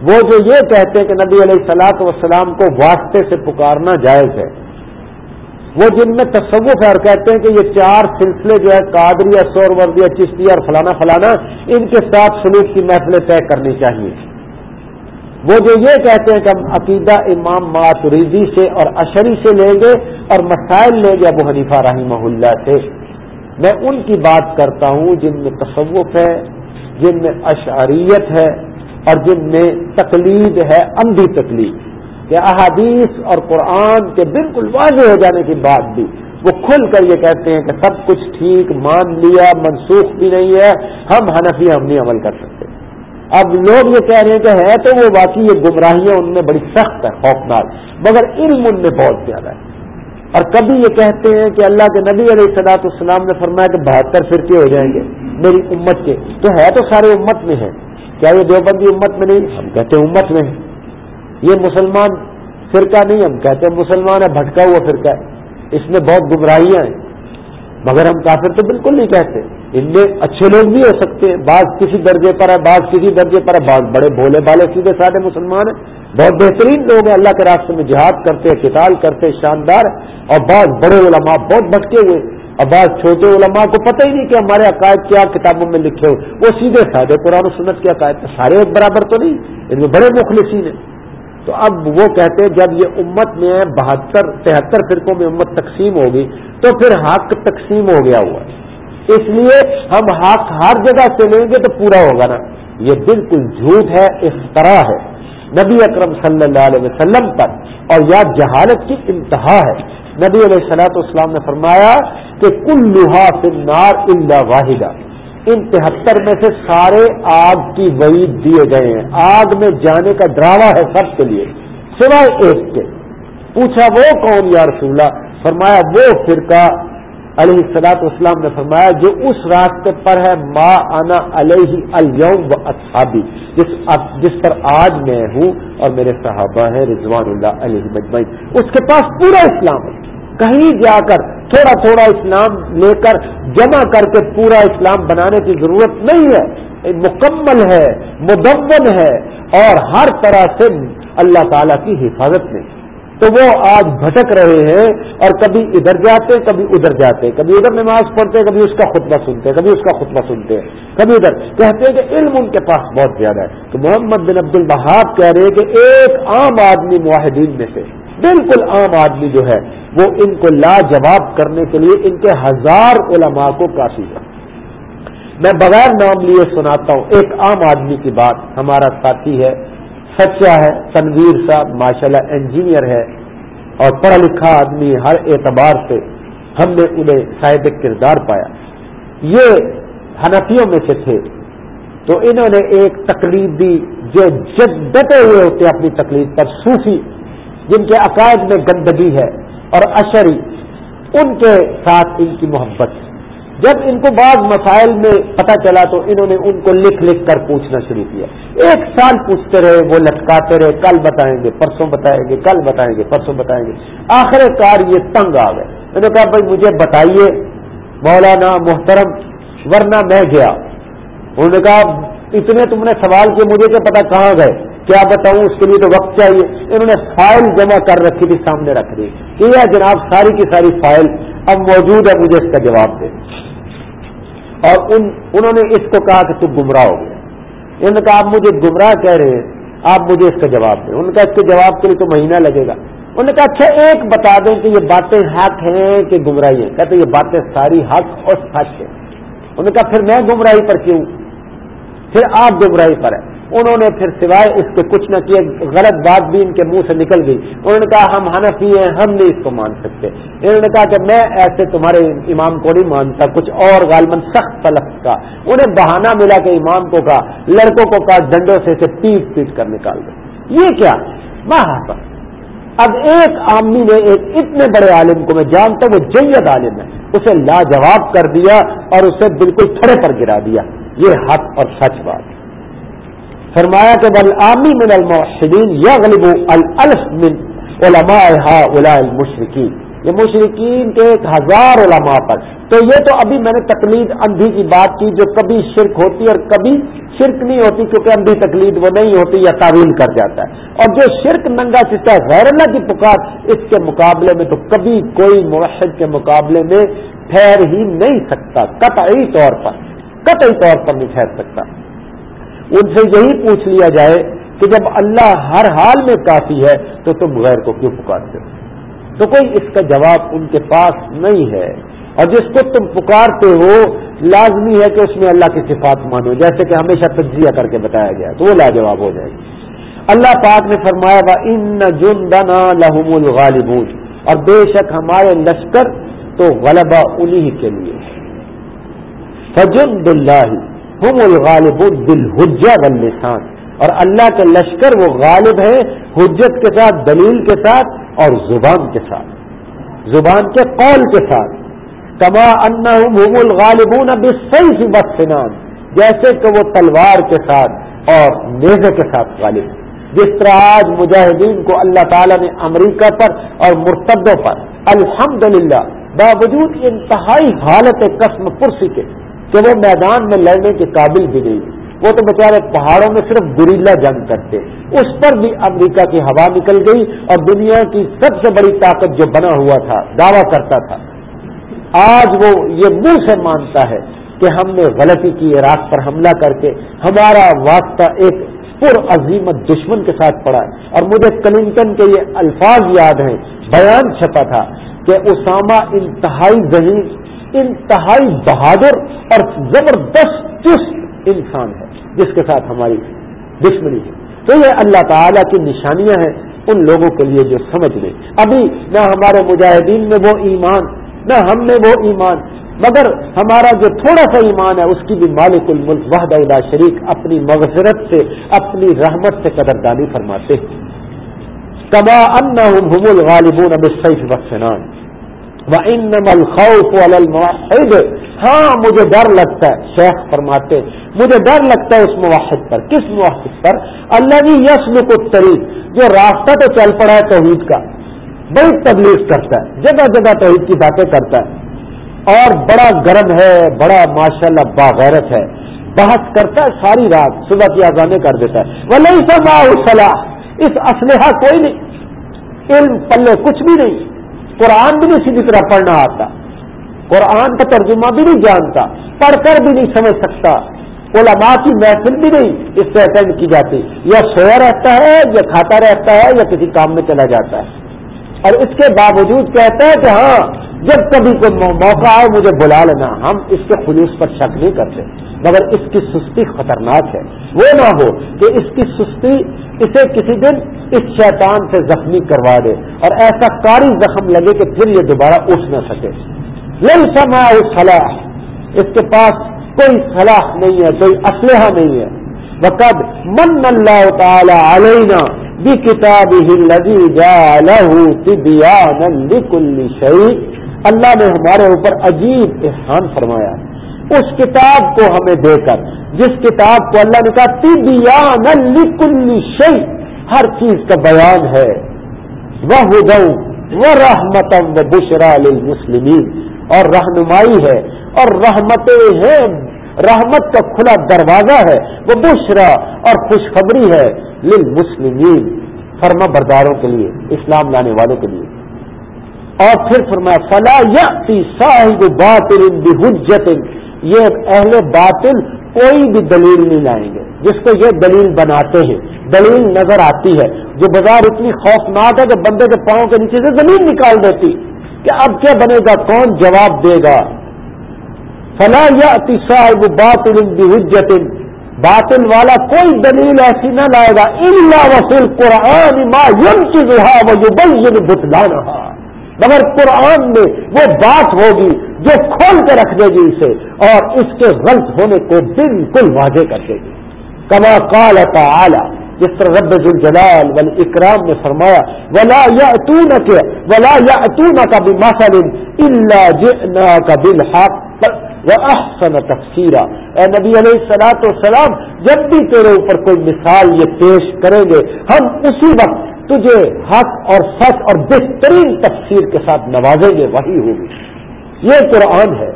وہ جو یہ کہتے ہیں کہ نبی علیہ السلاط وسلام کو واسطے سے پکارنا جائز ہے، وہ جن میں تصوف ہے اور کہتے ہیں کہ یہ چار سلسلے جو ہے قادری سور وردی چشتی اور فلانا فلانا، ان کے ساتھ سلوک کی محفلیں طے کرنی چاہیے۔ وہ جو یہ کہتے ہیں کہ ہم عقیدہ امام ماتریدی سے اور اشری سے لیں گے اور مسائل لیں گے، ابو حنیفہ رحمہ اللہ سے۔ میں ان کی بات کرتا ہوں جن میں تصوف ہے، جن میں اشعریت ہے۔ اور جن میں تقلید ہے اندھی تقلید، کہ احادیث اور قرآن کے بالکل واضح ہو جانے کی بات بھی وہ کھل کر یہ کہتے ہیں کہ سب کچھ ٹھیک، مان لیا، منسوخ بھی نہیں ہے، ہم حنفی، ہم نہیں عمل کر سکتے۔ اب لوگ یہ کہہ رہے ہیں کہ ہے تو وہ واقعی یہ گمراہیاں ان میں بڑی سخت ہے خوفناک، مگر علم ان میں بہت زیادہ ہے۔ اور کبھی یہ کہتے ہیں کہ اللہ کے نبی علیہ السلاط السلام نے فرمایا کہ بہتر فرقے ہو جائیں گے، میری امت کے۔ تو ہے تو سارے امت میں ہے۔ کیا یہ دیوبندی امت میں نہیں؟ ہم کہتے ہیں امت میں۔ ہے یہ مسلمان فرقہ نہیں، ہم کہتے ہیں مسلمان ہے، بھٹکا ہوا فرقہ ہے۔ اس میں بہت گمراہیاں ہیں۔ مگر ہم کافر تو بالکل نہیں کہتے۔ ان میں اچھے لوگ بھی ہو سکتے ہیں۔ بعض کسی درجے پر ہے بعض کسی درجے پر ہے بعض بڑے بھولے بالے سیدھے سادے مسلمان ہیں۔ بہت بہترین لوگ ہیں۔ اللہ کے راستے میں جہاد کرتے کتال کرتے شاندار اور بعض بڑے علماء بہت بھٹکے ہوئے بعض چھوٹے علماء کو پتہ ہی نہیں کہ ہمارے عقائد کیا کتابوں میں لکھے ہوئے۔ وہ سیدھے سادے قرآن و سنت کے عقائد سارے ایک برابر تو نہیں، ان میں بڑے مخلصین ہیں۔ تو اب وہ کہتے ہیں جب یہ امت میں بہتر، تہتر فرقوں میں امت تقسیم ہوگی، تو پھر حق تقسیم ہو گیا ہوا۔ اس لیے ہم حق ہر جگہ سے لیں گے تو پورا ہوگا نا۔ یہ بالکل جھوٹ ہے، اس طرح ہے۔ نبی اکرم صلی اللہ علیہ وسلم پر اور یا جہالت کی انتہا ہے۔ نبی علیہ سلاۃ اسلام نے فرمایا کہ کل لوہا فنار اللہ واحدہ۔ ان تہتر میں سے سارے آگ کی وعید دیے گئے ہیں۔ آگ میں جانے کا ڈراوا ہے سب کے لیے، سوائے ایک کے۔ پوچھا وہ کون یا رسول اللہ؟ فرمایا وہ فرقہ۔ علیہ سلاط اسلام نے فرمایا جو اس راستے پر ہے، ما انا علیہ اليوم و اصحابی۔ جس جس پر آج میں ہوں اور میرے صحابہ ہیں، رضوان اللہ علیہ مجمعین اس کے پاس پورا اسلام ہے۔ کہیں جا کر تھوڑا تھوڑا اسلام لے کر جمع کر کے پورا اسلام بنانے کی ضرورت نہیں ہے۔ مکمل ہے، مدون ہے اور ہر طرح سے اللہ تعالی کی حفاظت میں۔ تو وہ آج بھٹک رہے ہیں اور کبھی ادھر جاتے، کبھی ادھر جاتے۔ کبھی ادھر نماز پڑھتے، کبھی اس کا خطبہ سنتے، کبھی اس کا خطبہ سنتے۔ کبھی ادھر۔ کہتے ہیں کہ علم ان کے پاس بہت زیادہ ہے۔ تو محمد بن عبد البہاب کہہ رہے ہیں کہ ایک عام آدمی معاہدین میں سے بالکل عام آدمی جو ہے، وہ ان کو لاجواب کرنے کے لیے ان کے ہزار علماء کو کافی ہے۔ میں بغیر نام لیے سناتا ہوں، ایک عام آدمی کی بات ہمارا ساتھی ہے، سچا ہے، تنویر صاحب ماشاءاللہ انجینئر ہے۔ اور پڑھا لکھا آدمی ہر اعتبار سے ہم نے انہیں صاحب کردار پایا۔ یہ حنفیوں میں سے تھے۔ تو انہوں نے ایک تقلید دی جو ڈٹے ہوئے ہوتے اپنی تقلید پر، صوفی جن کے عقائد میں گندگی ہے اور اشری، ان کے ساتھ ان کی محبت۔ جب ان کو بعض مسائل میں پتہ چلا تو انہوں نے ان کو لکھ لکھ کر پوچھنا شروع کیا۔ ایک سال پوچھتے رہے، وہ لٹکاتے رہے، کل بتائیں گے، پرسوں بتائیں گے، کل بتائیں گے، پرسوں بتائیں گے۔ آخر کار یہ تنگ آ گئے۔ میں نے کہا، بھائی، مجھے بتائیے، مولانا محترم، ورنہ میں گیا۔ انہوں نے کہا اتنے تم نے سوال کیے، مجھے کیا پتا کہاں گئے؟ کیا بتاؤں، اس کے لیے تو وقت چاہیے۔ انہوں نے فائل جمع کر رکھی تھی، سامنے رکھ دی۔ یہ جناب، ساری کی ساری فائل۔ اب موجود ہے، مجھے اس کا جواب دے۔ اور ان، انہوں نے اس کو کہا کہ تو گمراہ ہو گیا۔ انہوں نے کہا، آپ مجھے گمراہ کہہ رہے ہیں، آپ مجھے اس کا جواب دیں۔ انہوں نے کہا، اس کے جواب کے لیے تو مہینہ لگے گا۔ انہوں نے کہا اچھا ایک بتا دیں کہ یہ باتیں حق ہیں کہ گمراہی ہے کہتے یہ باتیں ساری حق اور سچ ہیں۔ انہوں نے کہا، پھر میں گمراہی پر کیوں؟ پھر آپ گمراہی پر ہے انہوں نے پھر سوائے اس کے کچھ نہ کیے، غلط بات بھی ان کے منہ سے نکل گئی۔ انہوں نے کہا، ہم حنفی ہیں، ہم نہیں اس کو مان سکتے۔ انہوں نے کہا کہ میں ایسے تمہارے امام کو نہیں مانتا، کچھ اور غالباً سخت سلق کا۔ انہیں بہانہ ملا کہ امام کو کہا، لڑکوں کو کہا ڈنڈوں سے اسے پیٹ پیٹ کر نکال دیں یہ کیا؟ مہا اب ایک آمنی نے ایک اتنے بڑے عالم کو، میں جانتا ہوں، وہ جنگت عالم ہے، اسے لاجواب کر دیا اور اسے بالکل تھڑے پر گرا دیا۔ یہ حق اور سچ بات۔ فرمایا کہ بل عامی من الموحدین یا غلب الف من علماء المشرقین یہ مشرقین کے ایک ہزار علماء پر۔ تو یہ تو ابھی میں نے تقلید اندھی کی بات کی، جو کبھی شرک ہوتی اور کبھی شرک نہیں ہوتی، کیونکہ اندھی تقلید وہ نہیں ہوتی یا تعویل کر جاتا ہے۔ اور جو شرک ننگا چٹا غیر اللہ کی پکار، اس کے مقابلے میں تو کبھی کوئی موحد کے مقابلے میں ٹھہر ہی نہیں سکتا، قطعی طور پر۔ قطعی طور پر نہیں ٹھہر سکتا۔ ان سے یہی پوچھ لیا جائے کہ جب اللہ ہر حال میں کافی ہے تو تم غیر کو کیوں پکارتے ہو؟ تو کوئی اس کا جواب ان کے پاس نہیں ہے۔ اور جس کو تم پکارتے ہو، لازمی ہے کہ اس میں اللہ کی صفات مانو، جیسے کہ ہمیشہ تجزیہ کر کے بتایا گیا، تو وہ لاجواب ہو جائے گی۔ اللہ پاک نے فرمایا با ان جن دنا لہم الغالبون۔ اور بے شک ہمارے لشکر تو غلبہ انہی کے لیے فجند اللہ ہم الغالب بالحجہ واللسان۔ اور اللہ کے لشکر وہ غالب ہے حجت کے ساتھ، دلیل کے ساتھ اور زبان کے ساتھ۔ زبان کے قول کے ساتھ۔ کما انا ہم الغالبون اب صحیح بسنان جیسے کہ وہ تلوار کے ساتھ اور نیزے کے ساتھ غالب۔ جس طرح آج مجاہدین کو اللہ تعالیٰ نے امریکہ پر اور مرتدوں پر الحمدللہ باوجود انتہائی حالت قسم پرسی کے کہ وہ میدان میں لڑنے کے قابل بھی نہیں۔ وہ تو بیچارے پہاڑوں میں صرف گریلا جنگ کرتے۔ اس پر بھی امریکہ کی ہوا نکل گئی اور دنیا کی سب سے بڑی طاقت جو بنا ہوا تھا، دعویٰ کرتا تھا۔ آج وہ یہ منہ سے مانتا ہے کہ ہم نے غلطی کی، عراق پر حملہ کر کے ہمارا واسطہ ایک پر عظیمت دشمن کے ساتھ پڑا ہے۔ اور مجھے کلنٹن کے یہ الفاظ یاد ہیں۔ بیان چھپا تھا کہ اسامہ انتہائی ذہین انتہائی بہادر اور زبردست چست انسان ہے، جس کے ساتھ ہماری دشمنی ہے۔ تو یہ اللہ تعالیٰ کی نشانیاں ہیں ان لوگوں کے لیے جو سمجھ لیں۔ ابھی نہ ہمارے مجاہدین میں وہ ایمان، نہ ہم میں وہ ایمان، مگر ہمارا جو تھوڑا سا ایمان ہے، اس کی بھی مالک الملک وحد اللہ شریک اپنی مغفرت سے، اپنی رحمت سے قدردانی فرماتے ہیں۔ کما ان الغالبون اب سیف وقفنان الْخَوْفُ عَلَى الْمُوَحِّدِ۔ ہاں مجھے ڈر لگتا ہے۔ شیخ فرماتے مجھے ڈر لگتا ہے اس موحد پر۔ کس موحد پر؟ اللہ بھی یسم کو جو راستہ تو چل پڑا ہے توحید کا۔ بہت تبلیغ کرتا ہے۔ جگہ جگہ توحید کی باتیں کرتا ہے۔ اور بڑا گرم ہے، بڑا ماشاءاللہ باغیرت ہے۔ بحث کرتا ہے ساری رات، صبح کی آزادیں کر دیتا ہے۔ وہ نہیں سما صلاح اس اسلحہ کوئی نہیں۔ علم، پلے کچھ بھی نہیں۔ قرآن بھی نہیں سیدھی طرح پڑھنا آتا۔ قرآن کا ترجمہ بھی نہیں جانتا، پڑھ کر بھی نہیں سمجھ سکتا۔ علماء کی محفل بھی نہیں اس سے اٹینڈ کی جاتی۔ یا سویا رہتا ہے، یا کھاتا رہتا ہے، یا کسی کام میں چلا جاتا ہے۔ اور اس کے باوجود کہتا ہے کہ ہاں جب کبھی کوئی موقع آئے، مجھے بلا لینا۔ ہم اس کے خلوص پر شک نہیں کرتے، مگر اس کی سستی خطرناک ہے۔ وہ نہ ہو کہ اس کی سستی اسے کسی دن اس شیطان سے زخمی کروا دے اور ایسا کاری زخم لگے کہ پھر یہ دوبارہ اٹھ نہ سکے۔ لن سما صلاح، اس کے پاس کوئی صلاح نہیں ہے، کوئی اسلحہ نہیں ہے۔ وقد من اللہ تعالی علینا کتاب ہی لگی جا لکل شعی اللہ نے ہمارے اوپر عجیب احسان فرمایا۔ اس کتاب کو ہمیں دے کر، جس کتاب کو اللہ نے کہا طبیان لکل شعی ہر چیز کا بیان ہے۔ وہ ہدو وہ رحمتم و بشرا اور رہنمائی ہے، اور رحمتیں ہیں رحمت کا کھلا دروازہ ہے، وہ بشرا اور خوشخبری ہے للمسلمین، فرما برداروں کے لیے، اسلام لانے والوں کے لیے۔ اور پھر فرمایا، فلا یا صاحب باطل بحجت یہ اہل باطل کوئی بھی دلیل نہیں لائیں گے، جس کو یہ دلیل بناتے ہیں۔ دلیل نظر آتی ہے، جو بازار اتنی خوفناک ہے کہ بندے کے پاؤں کے نیچے سے زمین نکال دیتی۔ کہ اب کیا بنے گا؟ کون جواب دے گا؟ فلا یا صاحب باطل بحجت. باطل والا کوئی دلیل ایسی نہ لائے گا اللہ وسیل قرآن ما یم کی رہا وہ مگر قرآن میں وہ بات ہوگی جو کھول کے رکھ دے گی اسے، اور اس کے غلط ہونے کو بالکل واضح کر دے گی۔ کما کال تعالی، جس طرح رب الجلال وال اکرام نے فرمایا، ولا یا اتون کے ولا یا اتون کا بھی مسل اللہ جنا کا بالحق. وہ احسن تفصیرہ اے نبی علیہ السلاۃ والسلام، جب بھی تیرے اوپر کوئی مثال یہ پیش کریں گے، ہم اسی وقت تجھے حق اور سچ اور بہترین تفسیر کے ساتھ نوازیں گے، وہی ہوگی یہ قرآن ہے۔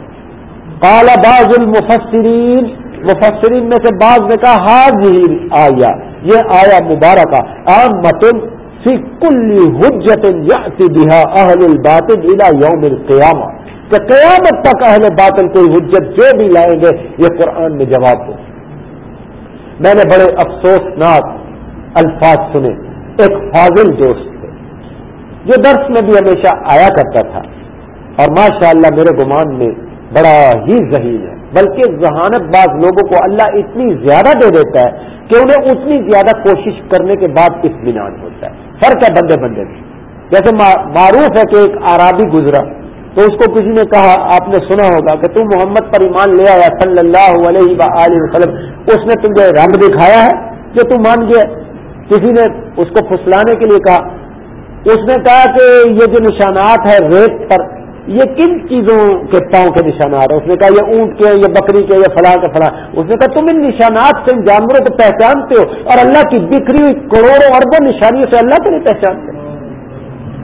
کالا باز المفسرین، مفسرین میں سے بعض نے کہا حاضر آیا یہ آیا مبارکہ عام متن فی کل حجت یاتی اہل الباطل الى یوم القیامہ۔ کہ قیامت تک اہل باطل کوئی حجت جو بھی لائیں گے، یہ قرآن میں جواب دو میں نے بڑے افسوسناک الفاظ سنے۔ ایک فاضل دوست تھے۔ جو درس میں بھی ہمیشہ آیا کرتا تھا۔ اور ماشاء اللہ میرے گمان میں بڑا ہی ذہین ہے۔ بلکہ ذہانت بعض لوگوں کو اللہ اتنی زیادہ دے دیتا ہے کہ انہیں اتنی زیادہ کوشش کرنے کے بعد اطمینان ہوتا ہے۔ فرق ہے بندے بندے میں جیسے معروف ہے کہ ایک آرابی گزرا۔ تو اس کو کسی نے کہا، آپ نے سنا ہوگا کہ تم محمد پر ایمان لے آیا صلی اللہ علیہ و وسلم، اس نے تمہیں رنگ دکھایا ہے کہ تم مان گیا کسی نے اس کو پھسلانے کے لیے کہا۔ اس نے کہا کہ یہ جو نشانات ہے ریت پر، یہ کن چیزوں کے پاؤں کے نشانات ہیں؟ اس نے کہا، یہ اونٹ کے، یہ بکری کے، یہ فلاں کے فلاں۔ اس نے کہا، تم ان نشانات سے ان جانوروں کو پہچانتے ہو اور اللہ کی بکری ہوئی کروڑوں اربوں نشانیوں سے اللہ کو نہیں پہچانتے۔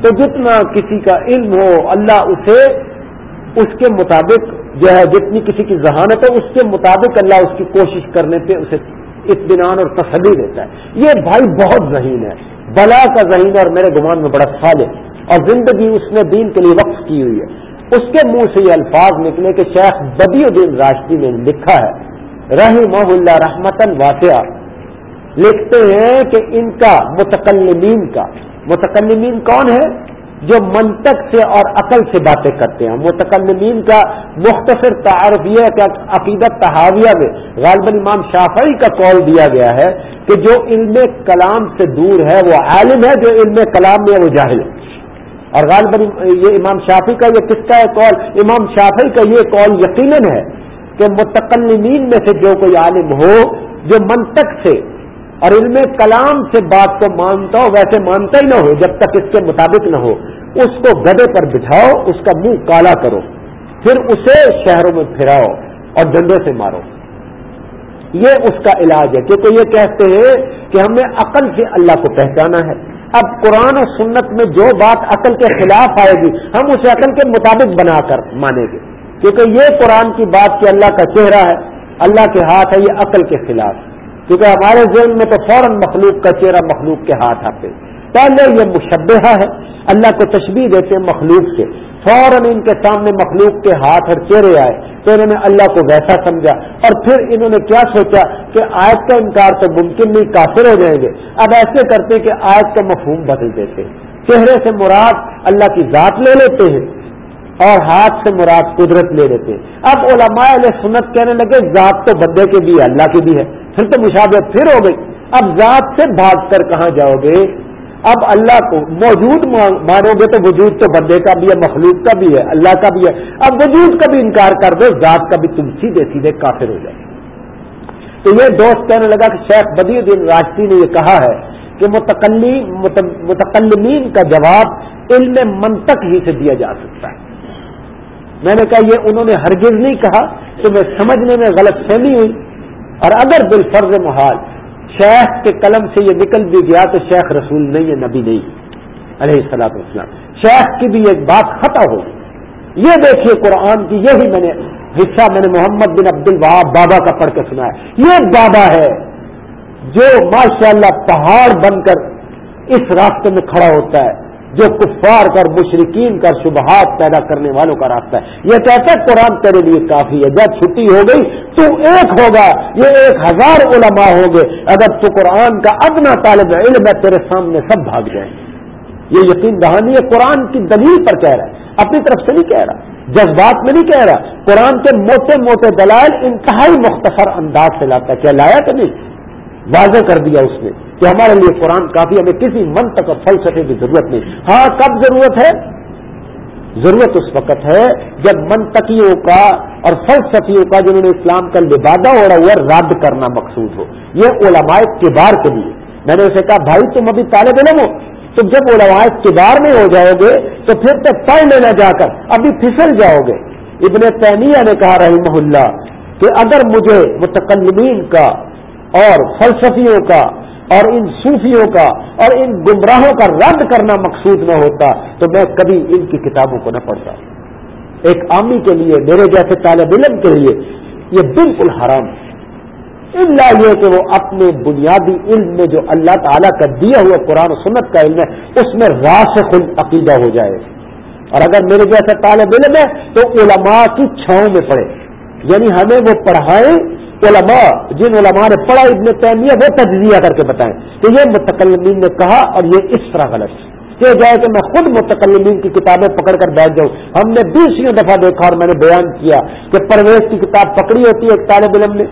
تو جتنا کسی کا علم ہو، اللہ اسے اس کے مطابق جو ہے، جتنی کسی کی ذہانت ہے، اس کے مطابق اللہ اس کی کوشش کرنے پہ اسے اطمینان اور تسلی دیتا ہے۔ یہ بھائی بہت ذہین ہے۔ بلا کا ذہین اور میرے گمان میں بڑا ہے۔ اور زندگی اس نے دین کے لیے وقف کی ہوئی ہے۔ اس کے منہ سے یہ الفاظ نکلے کہ شیخ بدی الدین راشدی نے لکھا ہے رحی اللہ رحمتن واقعہ لکھتے ہیں کہ ان کا متکلمین کا متکلمین کون ہے جو منطق سے اور عقل سے باتیں کرتے ہیں۔ متکلمین کا مختصر تعارف یہ ہے کہ عقیدت تحاویہ میں غالب امام شافعی کا کال دیا گیا ہے کہ جو علم کلام سے دور ہے، وہ عالم ہے، جو علم کلام میں وہ جاہل ہے۔ اور غالب یہ امام شافی کا یہ کس کا ہے کال امام شافی کا یہ کال یقیناً ہے کہ متکلمین میں سے جو کوئی عالم ہو، جو منطق سے اور علم کلام سے بات کو مانتا ہو، ویسے مانتا ہی نہ ہو، جب تک اس کے مطابق نہ ہو۔ اس کو گدے پر بٹھاؤ، اس کا منہ کالا کرو، پھر اسے شہروں میں پھراؤ اور ڈنڈے سے مارو۔ یہ اس کا علاج ہے۔ کیونکہ یہ کہتے ہیں کہ ہمیں عقل سے اللہ کو پہچانا ہے۔ اب قرآن و سنت میں جو بات عقل کے خلاف آئے گی، ہم اسے عقل کے مطابق بنا کر مانیں گے۔ کیونکہ یہ قرآن کی بات کہ اللہ کا چہرہ ہے، اللہ کے ہاتھ ہے، یہ عقل کے خلاف۔ کیونکہ ہمارے ذہن میں تو فوراً مخلوق کا چہرہ مخلوق کے ہاتھ آتے پہلے یہ مشبہ ہے، اللہ کو تشبیح دیتے مخلوق سے۔ فوراً ان کے سامنے مخلوق کے ہاتھ اور چہرے آئے تو انہوں نے اللہ کو ویسا سمجھا۔ اور پھر انہوں نے کیا سوچا کہ آج کا انکار تو ممکن نہیں، کافر ہو جائیں گے۔ اب ایسے کرتے کہ آج کا مفہوم بدل دیتے چہرے سے مراد اللہ کی ذات لے لیتے ہیں اور ہاتھ سے مراد قدرت لے لیتے ہیں۔ اب علماء علیہ سنت کہنے لگے، ذات تو بندے کی بھی ہے اللہ کی بھی ہے۔ پھر تو مشابت پھر ہو گئی۔ اب ذات سے بھاگ کر کہاں جاؤ گے؟ اب اللہ کو موجود مانو گے تو وجود تو بندے کا بھی ہے، مخلوق کا بھی ہے، اللہ کا بھی ہے۔ اب وجود کا بھی انکار کر دو، ذات کا بھی تم سیدھے سیدھے کافر ہو جائے۔ تو یہ دوست کہنے لگا کہ شیخ بدی الدین راجتی نے یہ کہا ہے کہ متکلمین کا جواب علم منطق ہی سے دیا جا سکتا ہے۔ میں نے کہا یہ انہوں نے ہرگز نہیں کہا تو میں سمجھنے میں غلط فہمی ہوئی اور اگر بالفرض محال شیخ کے قلم سے یہ نکل بھی گیا تو شیخ رسول نہیں ہے، نبی نہیں علیہ السلاط اسلام شیخ کی بھی ایک بات خطا ہوگی یہ دیکھیے قرآن کی، یہی میں نے حصہ میں نے محمد بن عبد الوہاب بابا کا پڑھ کے سنا ہے یہ بابا ہے جو ماشاءاللہ پہاڑ بن کر اس راستے میں کھڑا ہوتا ہے۔ جو کفار کر مشرقین کا شبہات پیدا کرنے والوں کا راستہ ہے۔ یہ کہتا ہے قرآن تیرے لیے کافی ہے، جب چھٹی ہو گئی تو ایک ہوگا، یہ ایک ہزار علماء ہوں گے۔ اگر تو قرآن کا ادنا طالب علم ہے، تیرے سامنے سب بھاگ جائیں۔ یہ یقین دہانی ہے، قرآن کی دلیل پر کہہ رہا ہے۔ اپنی طرف سے نہیں کہہ رہا، جذبات میں نہیں کہہ رہا۔ قرآن کے موٹے موٹے دلائل انتہائی مختصر انداز سے لاتا ہے کیا لایا کہ نہیں۔ واضح کر دیا اس نے کہ ہمارے لیے قرآن کافی ہمیں کسی من تک فلسفے کی ضرورت نہیں۔ ہاں کب ضرورت ہے؟ ضرورت اس وقت ہے جب منطقیوں کا اور فلسفیوں کا جنہوں نے اسلام کا لبادہ اڑا ہوا رد کرنا مقصود ہو۔ یہ علماء کبار کے لیے۔ میں نے اسے کہا، بھائی، تم ابھی طالب علم ہو۔ تو جب علماء کبار میں ہو جاؤ گے تو پھر تو پڑھ لینا جا کر۔ ابھی پھسل جاؤ گے۔ ابن تیمیہ نے کہا رحمہ اللہ کہ اگر مجھے متقلمین کا اور فلسفیوں کا، اور ان صوفیوں کا، اور ان گمراہوں کا رد کرنا مقصود نہ ہوتا، تو میں کبھی ان کی کتابوں کو نہ پڑھتا ایک عامی کے لیے، میرے جیسے طالب علم کے لیے، یہ بالکل حرام ہے۔ اللہ یہ کہ وہ اپنے بنیادی علم میں جو اللہ تعالیٰ کا دیا ہوا قرآن و سنت کا علم ہے، اس میں راسخ عقیدہ ہو جائے۔ اور اگر میرے جیسا طالب علم ہے، تو علماء کی چھاؤں میں پڑے۔ یعنی ہمیں وہ پڑھائیں علماء، جن علماء نے پڑھا ابن تیمیہ، وہ تجزیہ کر کے بتائیں کہ یہ متکلمین نے کہا اور یہ اس طرح غلط کہ جائے کہ میں خود متکلمین کی کتابیں پکڑ کر بیٹھ جاؤں۔ ہم نے بیسویں دفعہ دیکھا اور میں نے بیان کیا کہ پرویز کی کتاب پکڑی ہوتی ہے ایک طالب علم نے۔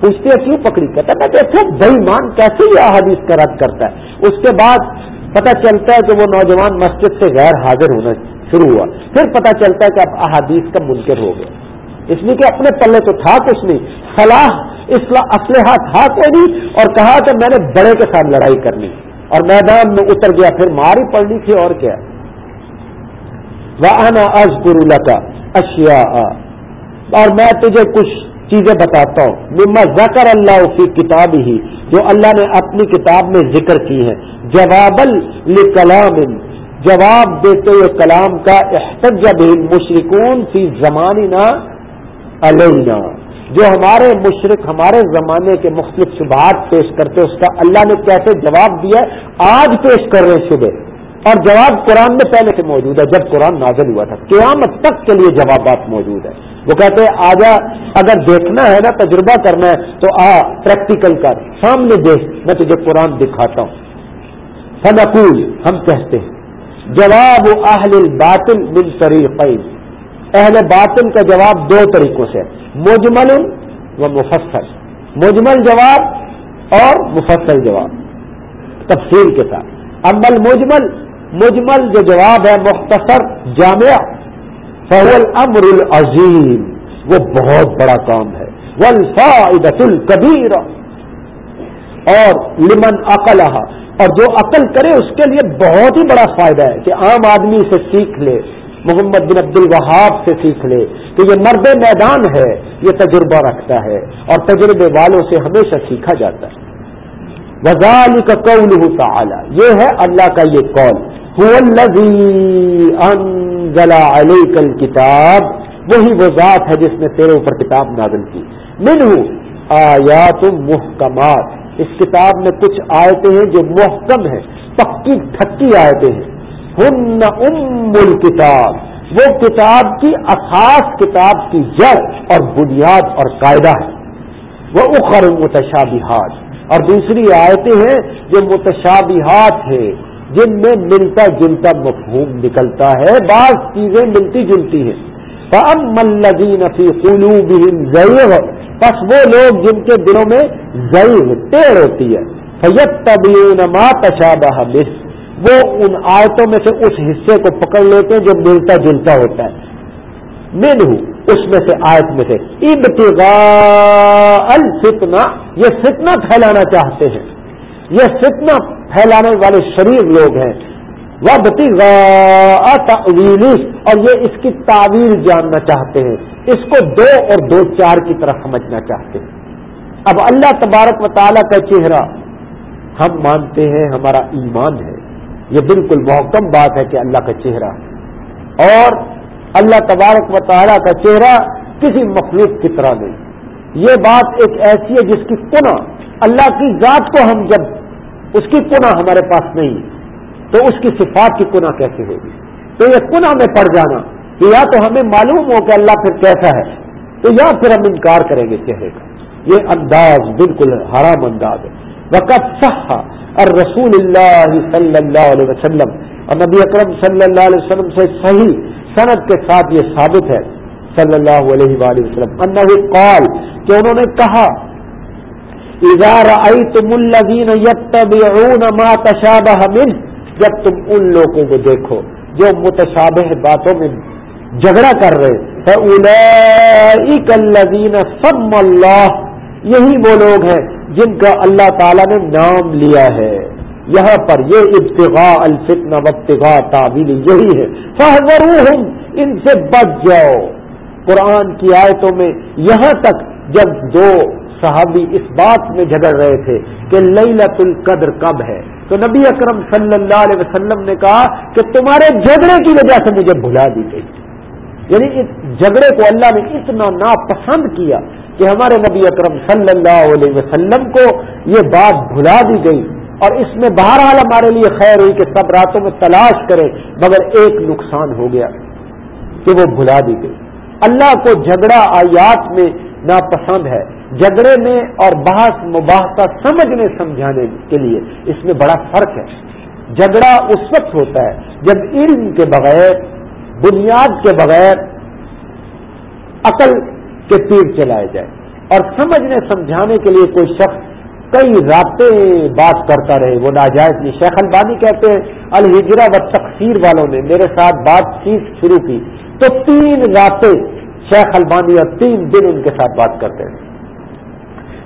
پوچھتے کیوں پکڑی؟ کہتا میں دیکھو بئی مان کیسے یہ احادیث کا رد کرتا ہے؟ اس کے بعد پتہ چلتا ہے کہ وہ نوجوان مسجد سے غیر حاضر ہونا شروع ہوا۔ پھر پتہ چلتا ہے کہ اب احادیث کا منکر ہو گیا۔ اس لیے کہ اپنے پلے تو تھا کچھ نہیں، فلاح اسلحہ تھا کوئی نہیں، اور کہا کہ میں نے بڑے کے ساتھ لڑائی کرنی۔ اور میدان میں اتر گیا، پھر ماری پڑنی تھی اور کیا۔ وہ آنا گرو کا اشیا اور میں تجھے کچھ چیزیں بتاتا ہوں۔ مما ذکر اللہ کی کتاب ہی جو اللہ نے اپنی کتاب میں ذکر کی ہے جواب الکلام جواب دیتے ہوئے کلام کا احتجاب مشرقون فی زمانی علینا۔ جو ہمارے مشرق، ہمارے زمانے کے مختلف شبہات پیش کرتے اس کا اللہ نے کیسے جواب دیا آج پیش کر رہے شبہ اور جواب قرآن میں پہلے سے موجود ہے، جب قرآن نازل ہوا تھا۔ قیامت تک کے لیے جوابات موجود ہیں۔ وہ کہتے ہیں، آجا، اگر دیکھنا ہے نا، تجربہ کرنا ہے، تو آ پریکٹیکل کر۔ سامنے دیکھ، میں تجھے قرآن دکھاتا ہوں۔ فنقول، ہم کہتے ہیں، جواب اہل الباطل من طریقین اہل باطل کا جواب دو طریقوں سے مجمل و مفصل۔ مجمل جواب اور مفصل جواب۔ تفصیل کے ساتھ۔ امل مجمل مجمل جو جواب ہے مختصر جامعہ فول امر العظیم۔ وہ بہت بڑا کام ہے۔ ولفاعدت الکبیر اور لمن عقل اور جو عقل کرے اس کے لیے بہت ہی بڑا فائدہ ہے کہ عام آدمی اسے سیکھ لے۔ محمد بن عبد الوہاب سے سیکھ لے کہ یہ مرد میدان ہے، یہ تجربہ رکھتا ہے اور تجربے والوں سے ہمیشہ سیکھا جاتا ہے۔ وزال کا قول تعالی یہ ہے اللہ کا یہ قول۔ علیہ کل کتاب وہی وہ ذات ہے جس نے تیرے اوپر کتاب نازل کی۔ من آیات محکمات۔ اس کتاب میں کچھ آیتیں ہیں جو محکم ہیں، پکی تھکی آیتیں ہیں۔ ہن ام الکتاب وہ کتاب کی اخاص کتاب کی جڑ اور بنیاد اور قاعدہ ہے۔ وہ اخر متشابہات۔ اور دوسری آیتیں ہیں جو متشابہات ہیں، جن میں ملتا جلتا مفہوم نکلتا ہے، بعض چیزیں ملتی جلتی ہیں۔ فی قلوبهم پس وہ لوگ جن کے دلوں میں ضعیف ٹیڑھ ہوتی ہے۔ فیت طبیون ما تشابہ مس وہ ان آیتوں میں سے اس حصے کو پکڑ لیتے ہیں جو ملتا جلتا ہوتا ہے۔ مین اس میں سے آیت میں سے۔ ابتغاء الفتنہ، یہ فتنہ پھیلانا چاہتے ہیں۔ یہ فتنہ پھیلانے والے شریر لوگ ہیں۔ اور یہ اس کی تعویر جاننا چاہتے ہیں۔ اس کو دو اور دو چار کی طرح سمجھنا چاہتے ہیں۔ اب اللہ تبارک و تعالیٰ کا چہرہ، ہم مانتے ہیں ہمارا ایمان ہے۔ یہ بالکل محکم بات ہے کہ اللہ کا چہرہ اور اللہ تبارک و تعالیٰ کا چہرہ کسی مخلوق کی طرح نہیں۔ یہ بات ایک ایسی ہے جس کی پناہ اللہ کی ذات کو ہم جب اس کی پناہ ہمارے پاس نہیں، تو اس کی صفات کی کنہ کیسے ہوگی؟ تو یہ کنہ میں پڑ جانا کہ یا تو ہمیں معلوم ہو کہ اللہ پھر کیسا ہے، تو یا پھر ہم انکار کریں گے چہرے کا۔ یہ انداز بالکل حرام انداز ہے۔ وقت صح اور رسول اللہ صلی اللہ علیہ وسلم اور نبی اکرم صلی اللہ علیہ وسلم سے صحیح صنعت کے ساتھ یہ ثابت ہے، صلی اللہ علیہ وآلہ وسلم۔ انہی قال کہ انہوں نے کہا، اذا رأيتم الذين يتبعون ما تشابه منه جب تم ان لوگوں کو دیکھو جو متشابہ باتوں میں جھگڑا کر رہے الذین سم اللہ، یہی وہ لوگ ہیں جن کا اللہ تعالی نے نام لیا ہے۔ یہاں پر یہ ابتغاء الفتن وابتغاء تعویل یہی ہے۔ فہذروہم ان سے بچ جاؤ۔ قرآن کی آیتوں میں یہاں تک جب دو صحابی اس بات میں جھگڑ رہے تھے کہ لیلت القدر کب ہے، تو نبی اکرم صلی اللہ علیہ وسلم نے کہا کہ تمہارے جھگڑے کی وجہ سے مجھے بھلا دی گئی۔ یعنی اس جھگڑے کو اللہ نے اتنا ناپسند کیا کہ ہمارے نبی اکرم صلی اللہ علیہ وسلم کو یہ بات بھلا دی گئی اور اس میں بہرحال ہمارے لیے خیر ہوئی کہ سب راتوں میں تلاش کرے، مگر ایک نقصان ہو گیا کہ وہ بھلا دی گئی۔ اللہ کو جھگڑا آیات میں ناپسند ہے۔ جھگڑے میں اور بحث مباحثہ سمجھنے، سمجھانے کے لیے اس میں بڑا فرق ہے۔ جھگڑا اس وقت ہوتا ہے جب علم کے بغیر، بنیاد کے بغیر، عقل کے تیر چلائے جائے۔ اور سمجھنے سمجھانے کے لیے کوئی شخص کئی راتیں بات کرتا رہے، وہ ناجائز نہیں۔ شیخ البانی کہتے ہیں الحجرا و تقسیر والوں نے میرے ساتھ بات چیت شروع کی۔ تو تین راتیں شیخ البانی اور تین دن ان کے ساتھ بات کرتے ہیں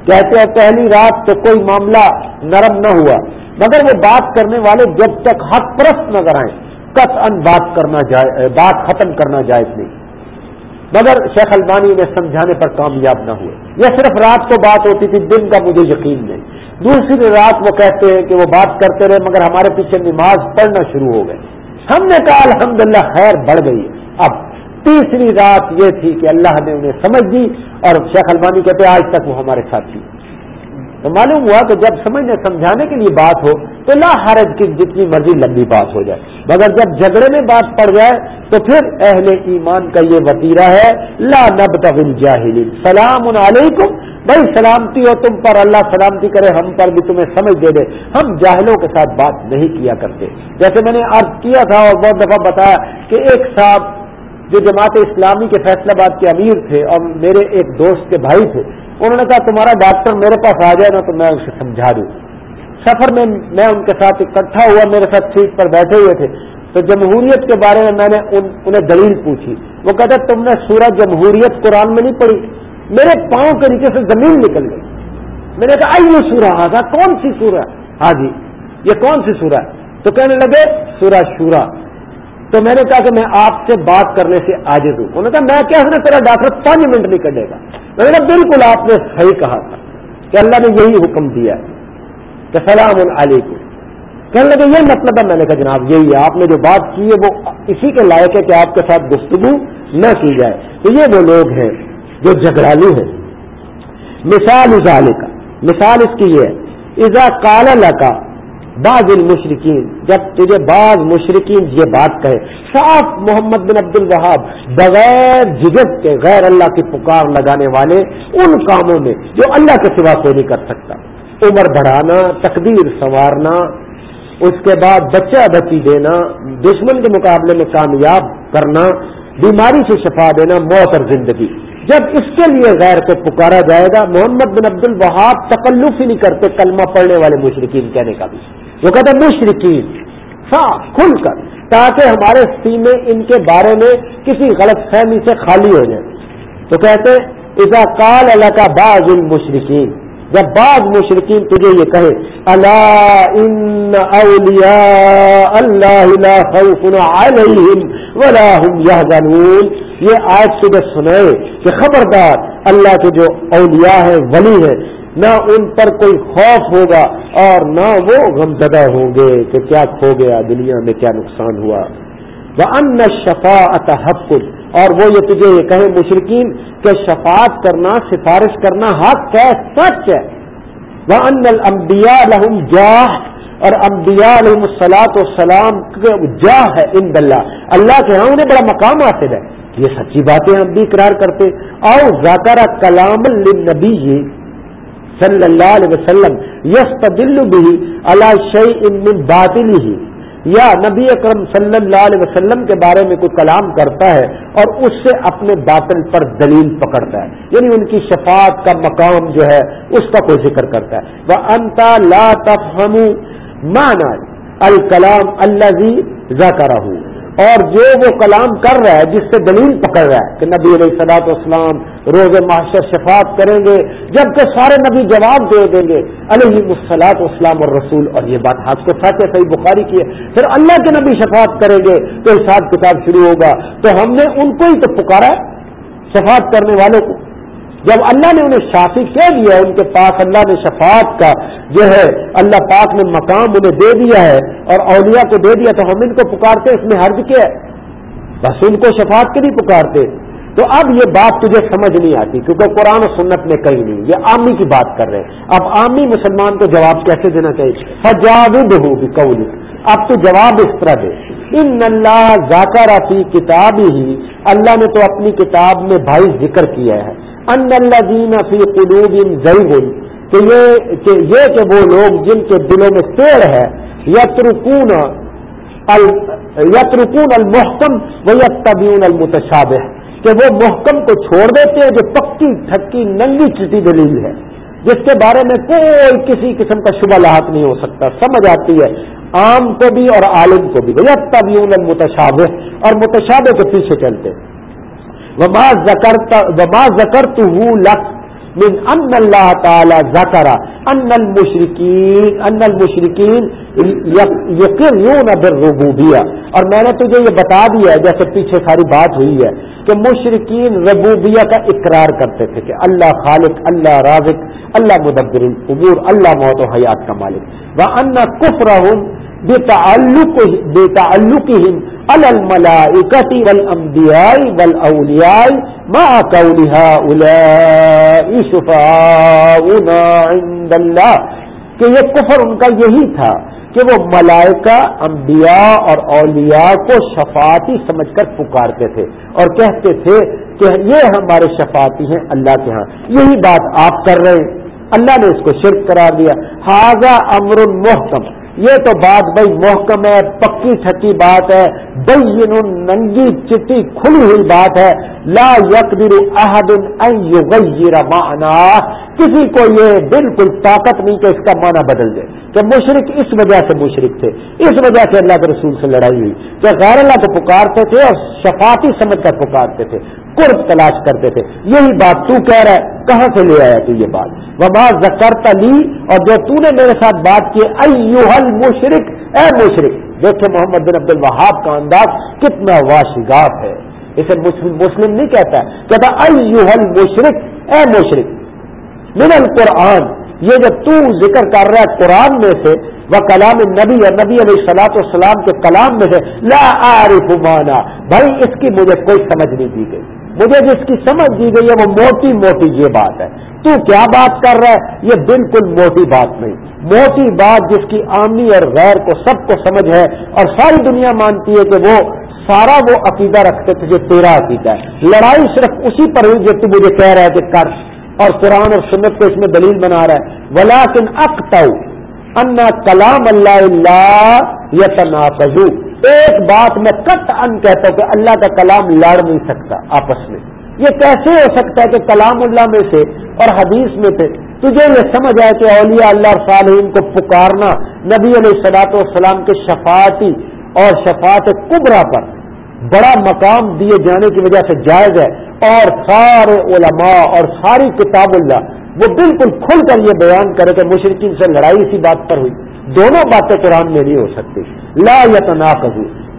کہتے ہیں، پہلی رات تو کوئی معاملہ نرم نہ ہوا، مگر وہ بات کرنے والے جب تک حق پرست نظر آئے کت ان بات کرنا جائے بات ختم کرنا جائز نہیں۔ مگر شیخ البانی نے سمجھانے پر کامیاب نہ ہوئے۔ یہ صرف رات کو بات ہوتی تھی، دن کا مجھے یقین نہیں۔ دوسری رات وہ کہتے ہیں کہ وہ بات کرتے رہے، مگر ہمارے پیچھے نماز پڑھنا شروع ہو گئے ہم نے کہا، الحمدللہ خیر، بڑھ گئی۔ اب تیسری رات یہ تھی کہ اللہ نے انہیں سمجھ دی اور شیخ البانی کہتے آج تک وہ ہمارے ساتھ تھی۔ تو معلوم ہوا کہ جب سمجھنے، سمجھانے کے لیے بات ہو تو لا حرج کی جتنی مرضی لمبی بات ہو جائے۔ مگر جب جھگڑے میں بات پڑ جائے تو پھر اہل ایمان کا یہ وطیرہ ہے، لا نب جاہلی سلام علیکم۔ بھائی سلامتی ہو تم پر، اللہ سلامتی کرے، ہم پر بھی تمہیں سمجھ دے دے۔ ہم جاہلوں کے ساتھ بات نہیں کیا کرتے۔ جیسے میں نے عرض کیا تھا اور بہت دفعہ بتایا کہ ایک صاحب جو جماعت اسلامی کے فیصلہ باد کے امیر تھے اور میرے ایک دوست کے بھائی تھے، انہوں نے کہا، تمہارا ڈاکٹر میرے پاس آ جائے نا تو میں اسے سمجھا دوں۔ سفر میں میں ان کے ساتھ اکٹھا ہوا میرے ساتھ سیٹ پر بیٹھے ہوئے تھے۔ تو جمہوریت کے بارے میں میں نے ان, انہیں دلیل پوچھی۔ وہ کہتے تم نے سورج جمہوریت قرآن میں نہیں پڑھی۔ میرے پاؤں کے نیچے سے زمین نکل گئی۔ میں نے کہا آئی سورہ آگا کون سی سورہ؟ ہاں جی یہ کون سی سورہ تو کہنے لگے سورہ شورا۔ تو میں نے کہا کہ میں آپ سے بات کرنے سے آجز ہوں۔ انہوں نے کہا میں کیا تیرا ڈاکٹر پانچ منٹ نہیں کٹے گا؟ میں نے کہا بالکل آپ نے صحیح کہا تھا کہ اللہ نے یہی حکم دیا کہ سلام علیکم۔ کہنے لگے، یہ مطلب ہے۔ میں نے کہا، جناب، یہی ہے۔ آپ نے جو بات کی ہے، وہ اسی کے لائق ہے کہ آپ کے ساتھ گفتگو نہ کی جائے۔ تو یہ وہ لوگ ہیں جو جھگڑالو ہیں۔ مثال ازالے کا مثال اس کی یہ ہے۔ ازا کالا کا بعض المشرقین جب تجھے بعض مشرقین یہ بات کہے صاف محمد بن عبد الوہاب بغیر جگت کے غیر اللہ کی پکار لگانے والے ان کاموں میں جو اللہ کے سوا کوئی نہیں کر سکتا۔ عمر بڑھانا، تقدیر سنوارنا، اس کے بعد بچہ بچی دینا، دشمن کے مقابلے میں کامیاب کرنا، بیماری سے شفا دینا، موت اور زندگی۔ جب اس کے لیے غیر کو پکارا جائے گا، محمد بن عبد الوہاب تکلف ہی نہیں کرتے، کلمہ پڑھنے والے مشرقین کہنے کا بھی۔ وہ کہتے مشرقین صاف، کھل کر، تاکہ ہمارے سینے ان کے بارے میں کسی غلط فہمی سے خالی ہو جائے۔ تو کہتے اذا کال اللہ کا باز المشرقین جب بعض مشرقین تجھے یہ کہے اللہ ان اولیاء اللہ خوف علیہم ولا هم يحزنون یہ آج تجھے سنائے کہ خبردار اللہ کے جو اولیاء ہیں، ولی ہیں، نہ ان پر کوئی خوف ہوگا اور نہ وہ غمزدہ ہوں گے کہ کیا کھو گیا، دنیا میں کیا نقصان ہوا۔ وہ ان شفا حق۔ اور وہ یہ تجھے یہ کہے مشرقین کہ شفاعت کرنا، سفارش کرنا حق ہے، سچ ہے۔ وہ ان المبیا لہم جاہ اور انبیاء علیہ السلاط والسلام جاہ ہے ان اللہ۔ اللہ کے ہاں انہیں بڑا مقام حاصل ہے۔ یہ سچی باتیں ہم بھی اقرار کرتے۔ او ذاکر کلام النبی صلی اللہ علیہ وسلم یس تدل بھی اللہ شعی ان باطل ہی یا نبی اکرم صلی اللہ علیہ وسلم کے بارے میں کوئی کلام کرتا ہے اور اس سے اپنے باطل پر دلیل پکڑتا ہے یعنی ان کی شفاعت کا مقام جو ہے، اس کا کوئی ذکر کرتا ہے۔ وہ انتا لا تفہم مانا الکلام اللہ ذکر اور جو وہ کلام کر رہا ہے، جس سے دلیل پکڑ رہا ہے، کہ نبی علیہ صلاحت اسلام روز معاشر شفاعت کریں گے جبکہ سارے نبی جواب دے دیں گے، علیہ مسلاط اسلام اور رسول اور یہ بات ہاتھ کو ساتھ صحیح بخاری کی ہے۔ پھر اللہ کے نبی شفاعت کریں گے، تو حساب کتاب شروع ہوگا۔ تو ہم نے ان کو ہی تو پکارا ہے، شفاعت کرنے والوں کو۔ جب اللہ نے انہیں شافی کہہ دیا، ان کے پاس اللہ نے شفاعت کا جو ہے، اللہ پاک نے مقام انہیں دے دیا ہے، اور اولیاء کو دے دیا، تو ہم ان کو پکارتے، اس میں حرج کیا ہے؟ بس ان کو شفاعت کے نہیں پکارتے۔ تو اب یہ بات تجھے سمجھ نہیں آتی، کیونکہ قرآن و سنت میں کہیں نہیں۔ یہ عامی کی بات کر رہے ہیں۔ اب عامی مسلمان کو جواب کیسے دینا چاہیے؟ فجاود ہو بھی اب تو جواب اس طرح دے۔ ان اللہ ذاکر فی کتاب ہی اللہ نے تو اپنی کتاب میں بھائی ذکر کیا ہے۔ ان اللہ فی قلوب ضعیب کہ یہ کہ یہ کہ وہ لوگ جن کے دلوں میں سیر ہے، یترکون یترکون المحکم و یتبیون المتشاب کہ وہ محکم کو چھوڑ دیتے ہیں جو پکی تھکی ننگی چٹی دلیل ہے، جس کے بارے میں کوئی کسی قسم کا شبہ لاحق نہیں ہو سکتا۔ سمجھ آتی ہے، عام کو بھی اور عالم کو بھی۔ یتبیون المتشاب اور متشابہ کے پیچھے چلتے۔ وما زکر تو لک من ان اللہ تعالی ذکر ان المشرکین ان المشرکین یقینون بالربوبیہ اور میں نے تجھے یہ بتا دیا ہے، جیسے پیچھے ساری بات ہوئی ہے، کہ مشرقین ربوبیہ کا اقرار کرتے تھے کہ اللہ خالق، اللہ رازق، اللہ مدبر الامور اللہ موت و حیات کا مالک. وہ ان کفرہم بتعلق بتعلقهم على الملائكة والأنبياء والأولياء مع قولها أولئك شفاؤنا عند الله. کہ یہ کفر ان کا یہی تھا کہ وہ ملائکہ، انبیاء اور اولیاء کو شفاعتی سمجھ کر پکارتے تھے اور کہتے تھے کہ یہ ہمارے شفاعتی ہیں اللہ کے ہاں۔ یہی بات آپ کر رہے ہیں۔ اللہ نے اس کو شرک قرار دیا۔ حاضہ امر محکم۔ یہ تو بات بھائی محکم ہے، پکی چھٹی بات ہے، بین ننگی چٹی کھلی ہوئی بات ہے۔ لا یقدر احد ان یغیر کسی کو یہ بالکل طاقت نہیں کہ اس کا معنی بدل دے۔ کہ مشرق اس وجہ سے مشرق تھے، اس وجہ سے اللہ کے رسول سے لڑائی ہوئی۔ کہ غیر اللہ کو پکارتے تھے اور شفاتی سمجھ کر پکارتے تھے، قرب تلاش کرتے تھے۔ یہی بات تو کہہ رہا ہے۔ کہاں سے لے آیا تو یہ بات؟ وبا زکر تلی اور جو تو نے میرے ساتھ بات کی ایوہل مشرق اے مشرق دیکھے محمد بن عبد الوہاب کا انداز کتنا واشگاف ہے۔ اسے مسلم نہیں کہتا کہتا ایوہل مشرق اے مشرق من القرآن یہ جب تو ذکر کر رہا ہے قرآن میں سے، وہ کلام نبی اور نبی علیہ سلاط والسلام کے کلام میں سے لا عارف مانا بھائی، اس کی مجھے کوئی سمجھ نہیں دی گئی۔ مجھے جس کی سمجھ دی گئی ہے، وہ موٹی موٹی یہ بات ہے۔ تو کیا بات کر رہا ہے؟ یہ بالکل موٹی بات نہیں۔ موٹی بات جس کی آمنی اور غیر کو سب کو سمجھ ہے، اور ساری دنیا مانتی ہے کہ وہ سارا وہ عقیدہ رکھتے تھے جو تیرا عقیدہ ہے۔ لڑائی صرف اسی پر ہوئی جو تو مجھے کہہ رہا ہے کہ کر۔ اور قرآن اور سنت کو اس میں دلیل بنا رہا ہے۔ ولاکن اختو انا کلام اللہ اللہ یا تنافذ ایک بات میں کٹ ان کہتا ہوں کہ اللہ کا کلام لڑ نہیں سکتا آپس میں۔ یہ کیسے ہو سکتا ہے کہ کلام اللہ میں سے اور حدیث میں سے تجھے یہ سمجھ آئے کہ اولیاء اللہ اور صالحین کو پکارنا نبی علیہ صلاحت والسلام کے شفاعتی اور شفاعت کبرا پر بڑا مقام دیے جانے کی وجہ سے جائز ہے۔ اور سارے علماء اور ساری کتاب اللہ، وہ بالکل کھل کر یہ بیان کرے کہ مشرقین سے لڑائی اسی بات پر ہوئی۔ دونوں باتیں قرآن میں نہیں ہو سکتی۔ لا یا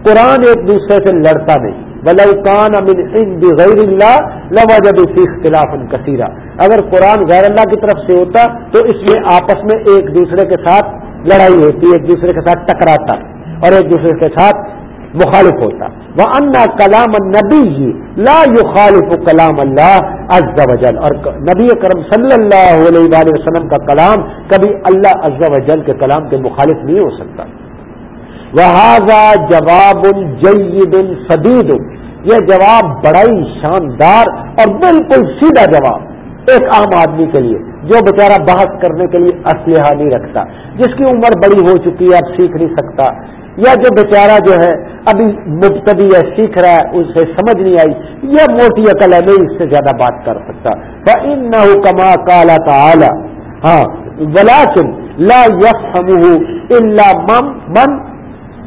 قرآن ایک دوسرے سے لڑتا نہیں۔ بلکان امن غیر اللہ لوجد فی اختلاف کثیرہ اگر قرآن غیر اللہ کی طرف سے ہوتا، تو اس میں آپس میں ایک دوسرے کے ساتھ لڑائی ہوتی، ایک دوسرے کے ساتھ ٹکراتا، اور ایک دوسرے کے ساتھ مخالف ہوتا۔ انا کلام نبی لا خالف کلام اللہ عز و جل اور نبی کرم صلی اللہ علیہ وسلم کا کلام کبھی اللہ عز و جل کے کلام کے مخالف نہیں ہو سکتا۔ وہ جواب جید سدید یہ جواب بڑا ہی شاندار اور بالکل سیدھا جواب۔ ایک عام آدمی کے لیے، جو بیچارہ بحث کرنے کے لیے اسلحہ نہیں رکھتا، جس کی عمر بڑی ہو چکی ہے، اب سیکھ نہیں سکتا۔ یا جو بیچارہ جو ہے ابھی مبتدی ہے سیکھ رہا ہے، اسے سمجھ نہیں آئی یہ موٹی عقل ہے نہیں اس سے زیادہ بات کر سکتا۔ ان نہ کما کالا تعالی ہاں ولاکن لا یس الا من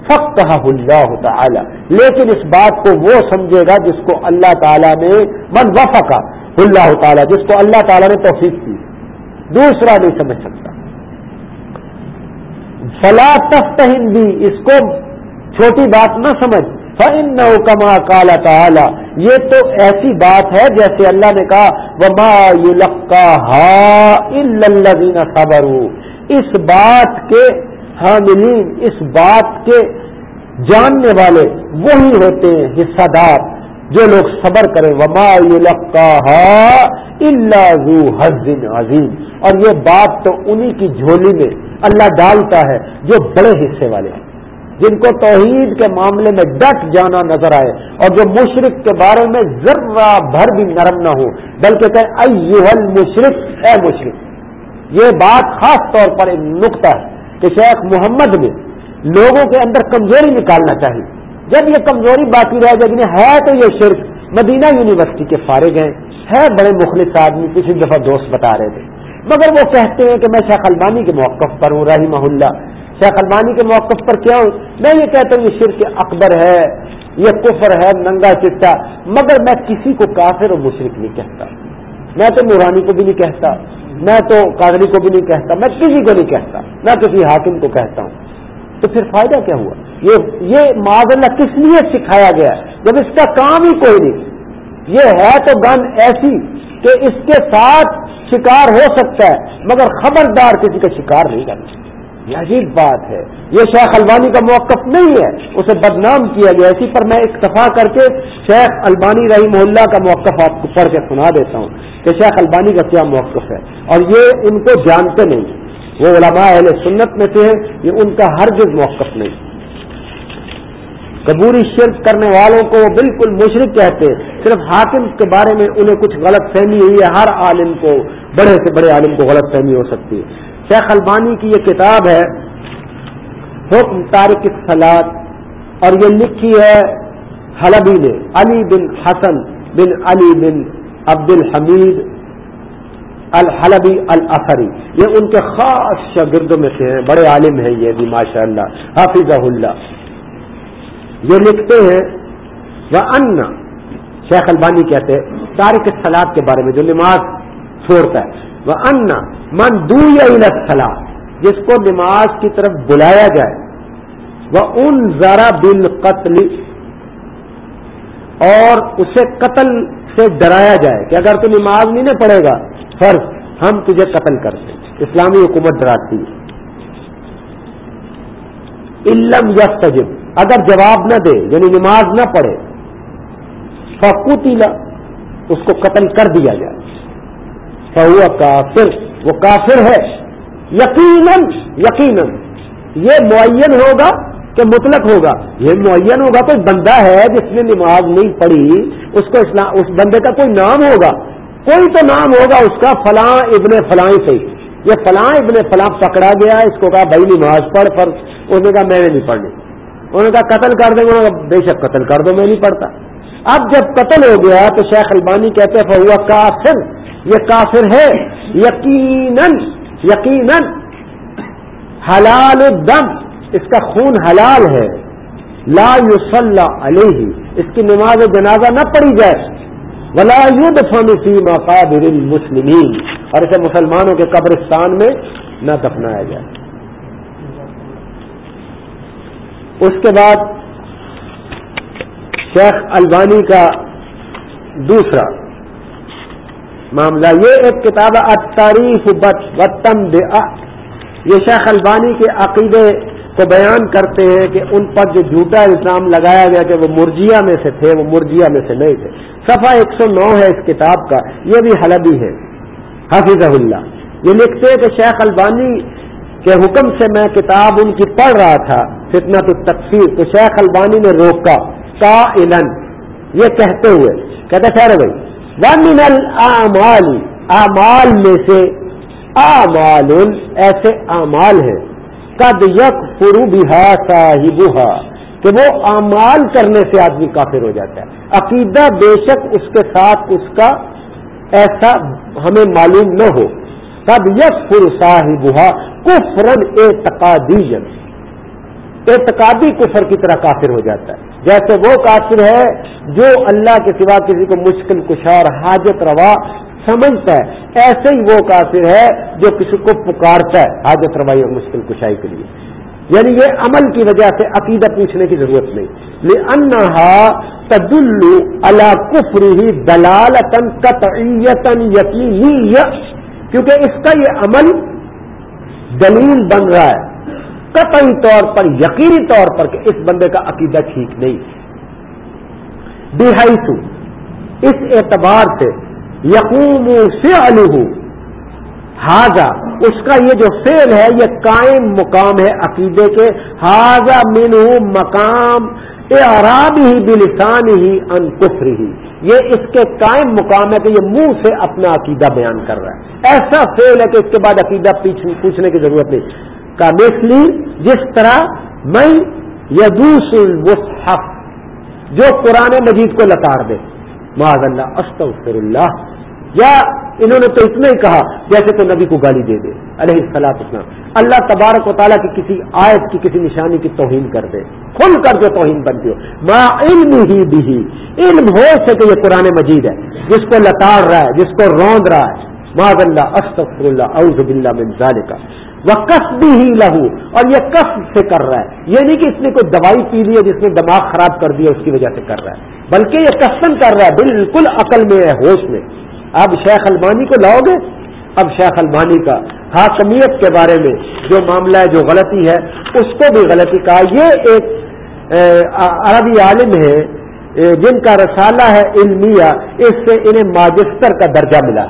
فخ اللہ تعالی لیکن اس بات کو وہ سمجھے گا جس کو اللہ تعالیٰ نے، من وفقا اللہ تعالیٰ جس کو اللہ تعالیٰ نے توفیق کی۔ دوسرا نہیں سمجھ سکتا۔ فلا تفتہن بھی اس کو چھوٹی بات نہ سمجھ۔ فن کما کالا تعالی یہ تو ایسی بات ہے جیسے اللہ نے کہا وہ ما صبر اس بات کے حاملین، اس بات کے جاننے والے وہی ہوتے ہیں، حصہ دار، جو لوگ صبر کریں۔ وما اللہ حزن عظیم اور یہ بات تو انہی کی جھولی میں اللہ ڈالتا ہے جو بڑے حصے والے ہیں۔ جن کو توحید کے معاملے میں ڈٹ جانا نظر آئے اور جو مشرق کے بارے میں ذرہ بھر بھی نرم نہ ہو، بلکہ کہ ایوہل مشرق اے مشرق یہ بات خاص طور پر ایک نقطہ ہے کہ شیخ محمد نے لوگوں کے اندر کمزوری نکالنا چاہیے جب یہ کمزوری باقی رہ جائے ہے تو یہ شرک۔ مدینہ یونیورسٹی کے فارغ ہیں۔ ہے بڑے مخلص آدمی، کسی دفعہ دوست بتا رہے تھے۔ مگر وہ کہتے ہیں کہ میں شیخ المانی کے موقف پر ہوں، رحمہ اللہ۔ شیخ المانی کے موقف پر کیا ہوں؟ میں یہ کہتا ہوں، یہ شرک اکبر ہے، یہ کفر ہے، ننگا چٹا۔ مگر میں کسی کو کافر اور مشرق نہیں کہتا۔ میں تو نورانی کو بھی نہیں کہتا، میں تو قادری کو بھی نہیں کہتا، میں کسی کو نہیں کہتا، میں کسی حاکم کو کہتا ہوں۔ تو پھر فائدہ کیا ہوا؟ یہ یہ معذ اللہ کس لیے سکھایا گیا جب اس کا کام ہی کوئی نہیں۔ یہ ہے تو گن ایسی کہ اس کے ساتھ شکار ہو سکتا ہے، مگر خبردار کسی کا شکار نہیں کرنا یہ عجیب بات ہے۔ یہ شیخ البانی کا موقف نہیں ہے۔ اسے بدنام کیا گیا۔ اسی پر میں اکتفا کر کے شیخ البانی رحیم اللہ کا موقف آپ کو پڑھ کے سنا دیتا ہوں کہ شیخ البانی کا کیا موقف ہے۔ اور یہ ان کو جانتے نہیں۔ وہ علماء اہل سنت میں سے یہ ان کا ہر موقف نہیں۔ قبوری شرک کرنے والوں کو وہ بالکل مشرق کہتے صرف حاکم کے بارے میں انہیں کچھ غلط فہمی ہوئی ہے، ہر عالم کو، بڑے سے بڑے عالم کو غلط فہمی ہو سکتی ہے۔ شیخ البانی کی یہ کتاب ہے، حکم تارک سلاد اور یہ لکھی ہے حلبی نے، علی بن حسن بن علی بن عبد الحمید الحلبی الفری یہ ان کے خاص شاگردوں میں سے ہیں، بڑے عالم ہیں یہ بھی ماشاء اللہ حافظ اللہ یہ لکھتے ہیں وہ ان شیخ البانی کہتے ہیں تارک سلاد کے بارے میں جو نماز چھوڑتا ہے۔ وہ ان من دور سلاد جس کو نماز کی طرف بلایا جائے۔ وہ ان ذرا بل قتل اور اسے قتل سے ڈرایا جائے کہ اگر تو نماز نہیں نہ پڑے گا، فرض، ہم تجھے قتل کرتے اسلامی حکومت ڈراتی ہے۔ علم یف تجب اگر جواب نہ دے یعنی نماز نہ پڑھے فکوتیلا اس کو قتل کر دیا جائے۔ فہو کافر، وہ کافر ہے۔ یقیناً یقیناً، یہ معین ہوگا کہ مطلق ہوگا۔ یہ معین ہوگا، کوئی بندہ ہے جس نے نماز نہیں پڑھی، اس کو اسلام، اس بندے کا کوئی نام ہوگا۔ کوئی تو نام ہوگا اس کا، فلاں ابن فلاں سے یہ فلاں ابن فلاں پکڑا گیا، اس کو کہا، بھائی نماز پڑھ پر انہوں نے کہا، میں نے نہیں پڑھنی۔ انہوں نے کہا، قتل کر دیں گے. بے شک قتل کر دو، میں نہیں پڑھتا. اب جب قتل ہو گیا تو شیخ البانی کہتے ہیں ہوا کافر. یہ کافر ہے. یقیناً یقیناً حلال الدم، اس کا خون حلال ہے. لا یوسل علیہ، اس کی نماز جنازہ نہ پڑی جائے. ولا فن فی مقابر المسلمین، اور اسے مسلمانوں کے قبرستان میں نہ دفنایا جائے. اس کے بعد شیخ البانی کا دوسرا معاملہ یہ ایک کتاب تاریخ بتم یہ شیخ البانی کے عقیدے کو بیان کرتے ہیں کہ ان پر جو جھوٹا الزام لگایا گیا کہ وہ مرجیا میں سے تھے، وہ مرجیا میں سے نہیں تھے۔ صفحہ ایک سو نو ہے اس کتاب کا، یہ بھی حلبی ہے۔ حافظ اللہ۔ یہ لکھتے ہیں کہ شیخ البانی کے حکم سے میں کتاب ان کی پڑھ رہا تھا۔ فتنا تو تقسیر تو شیخ البانی نے روکا کا یہ کہتے ہوئے، کہتے خیر بھائی ون العمال اعمال میں سے اعمال ایسے اعمال ہیں، قد یک فرو بہا صاحبہ کہ وہ امال کرنے سے آدمی کافر ہو جاتا ہے۔ عقیدہ بے شک اس کے ساتھ اس کا ایسا ہمیں معلوم نہ ہو۔ قد یک فر صاحبہ کفرن اعتقادی اعتقادی کفر کی طرح کافر ہو جاتا ہے۔ جیسے وہ کافر ہے جو اللہ کے سوا کسی کو مشکل، کشار، حاجت، روا سمجھتا ہے۔ ایسے ہی وہ کافر ہے جو کسی کو پکارتا ہے حاجت، روائی اور مشکل، کشائی کے لیے۔ یعنی یہ عمل کی وجہ سے عقیدہ پوچھنے کی ضرورت نہیں۔ انہا تدل اللہ کفر ہی دلالتن قطعیتن یقینی کیونکہ اس کا یہ عمل دلیل بن رہا ہے۔ قطعی طور پر، یقینی طور پر کہ اس بندے کا عقیدہ ٹھیک نہیں۔ بحیث اس اعتبار سے یقوم فعلہ ہاضا اس کا یہ جو فعل ہے، یہ قائم مقام ہے عقیدے کے۔ ہاضا من مقام اعراب ہی بلسان ہی ان کفر ہی یہ اس کے قائم مقام ہے کہ یہ منہ سے اپنا عقیدہ بیان کر رہا ہے۔ ایسا فعل ہے کہ اس کے بعد عقیدہ پوچھنے کی ضرورت نہیں۔ کا مثلی جس طرح میں یدوس الوصحف جو قرآن مجید کو لتاڑ دے۔ معاذ اللہ، استغفر اللہ۔ یا انہوں نے تو اتنا ہی کہا جیسے تو نبی کو گالی دے دے، علیہ السلاط اسلام اللہ تبارک و تعالیٰ کی کسی آیت کی، کسی نشانی کی توہین کر دے۔ کھل کر جو توہین بنتی ہو۔ ما علم ہی بھی علم ہو سکے یہ قرآن مجید ہے۔ جس کو لتاڑ رہا ہے، جس کو روند رہا ہے۔ معذ اللہ، استغفر اللہ، اعوذ باللہ من ذالک وہ کس بھی ہی لہو، اور یہ کس سے کر رہا ہے؟ یہ نہیں کہ اس نے کوئی دوائی پی لی ہے جس نے دماغ خراب کر دیا اس کی وجہ سے کر رہا ہے، بلکہ یہ کسن کر رہا ہے، بالکل عقل میں ہے، ہوش میں۔ اب شیخ المانی کو لاؤ گے؟ اب شیخ المانی کا حاکمیت کے بارے میں جو معاملہ ہے، جو غلطی ہے، اس کو بھی غلطی کہا یہ ایک عربی عالم ہے جن کا رسالہ ہے علمیہ، اس سے انہیں ماجسٹر کا درجہ ملا۔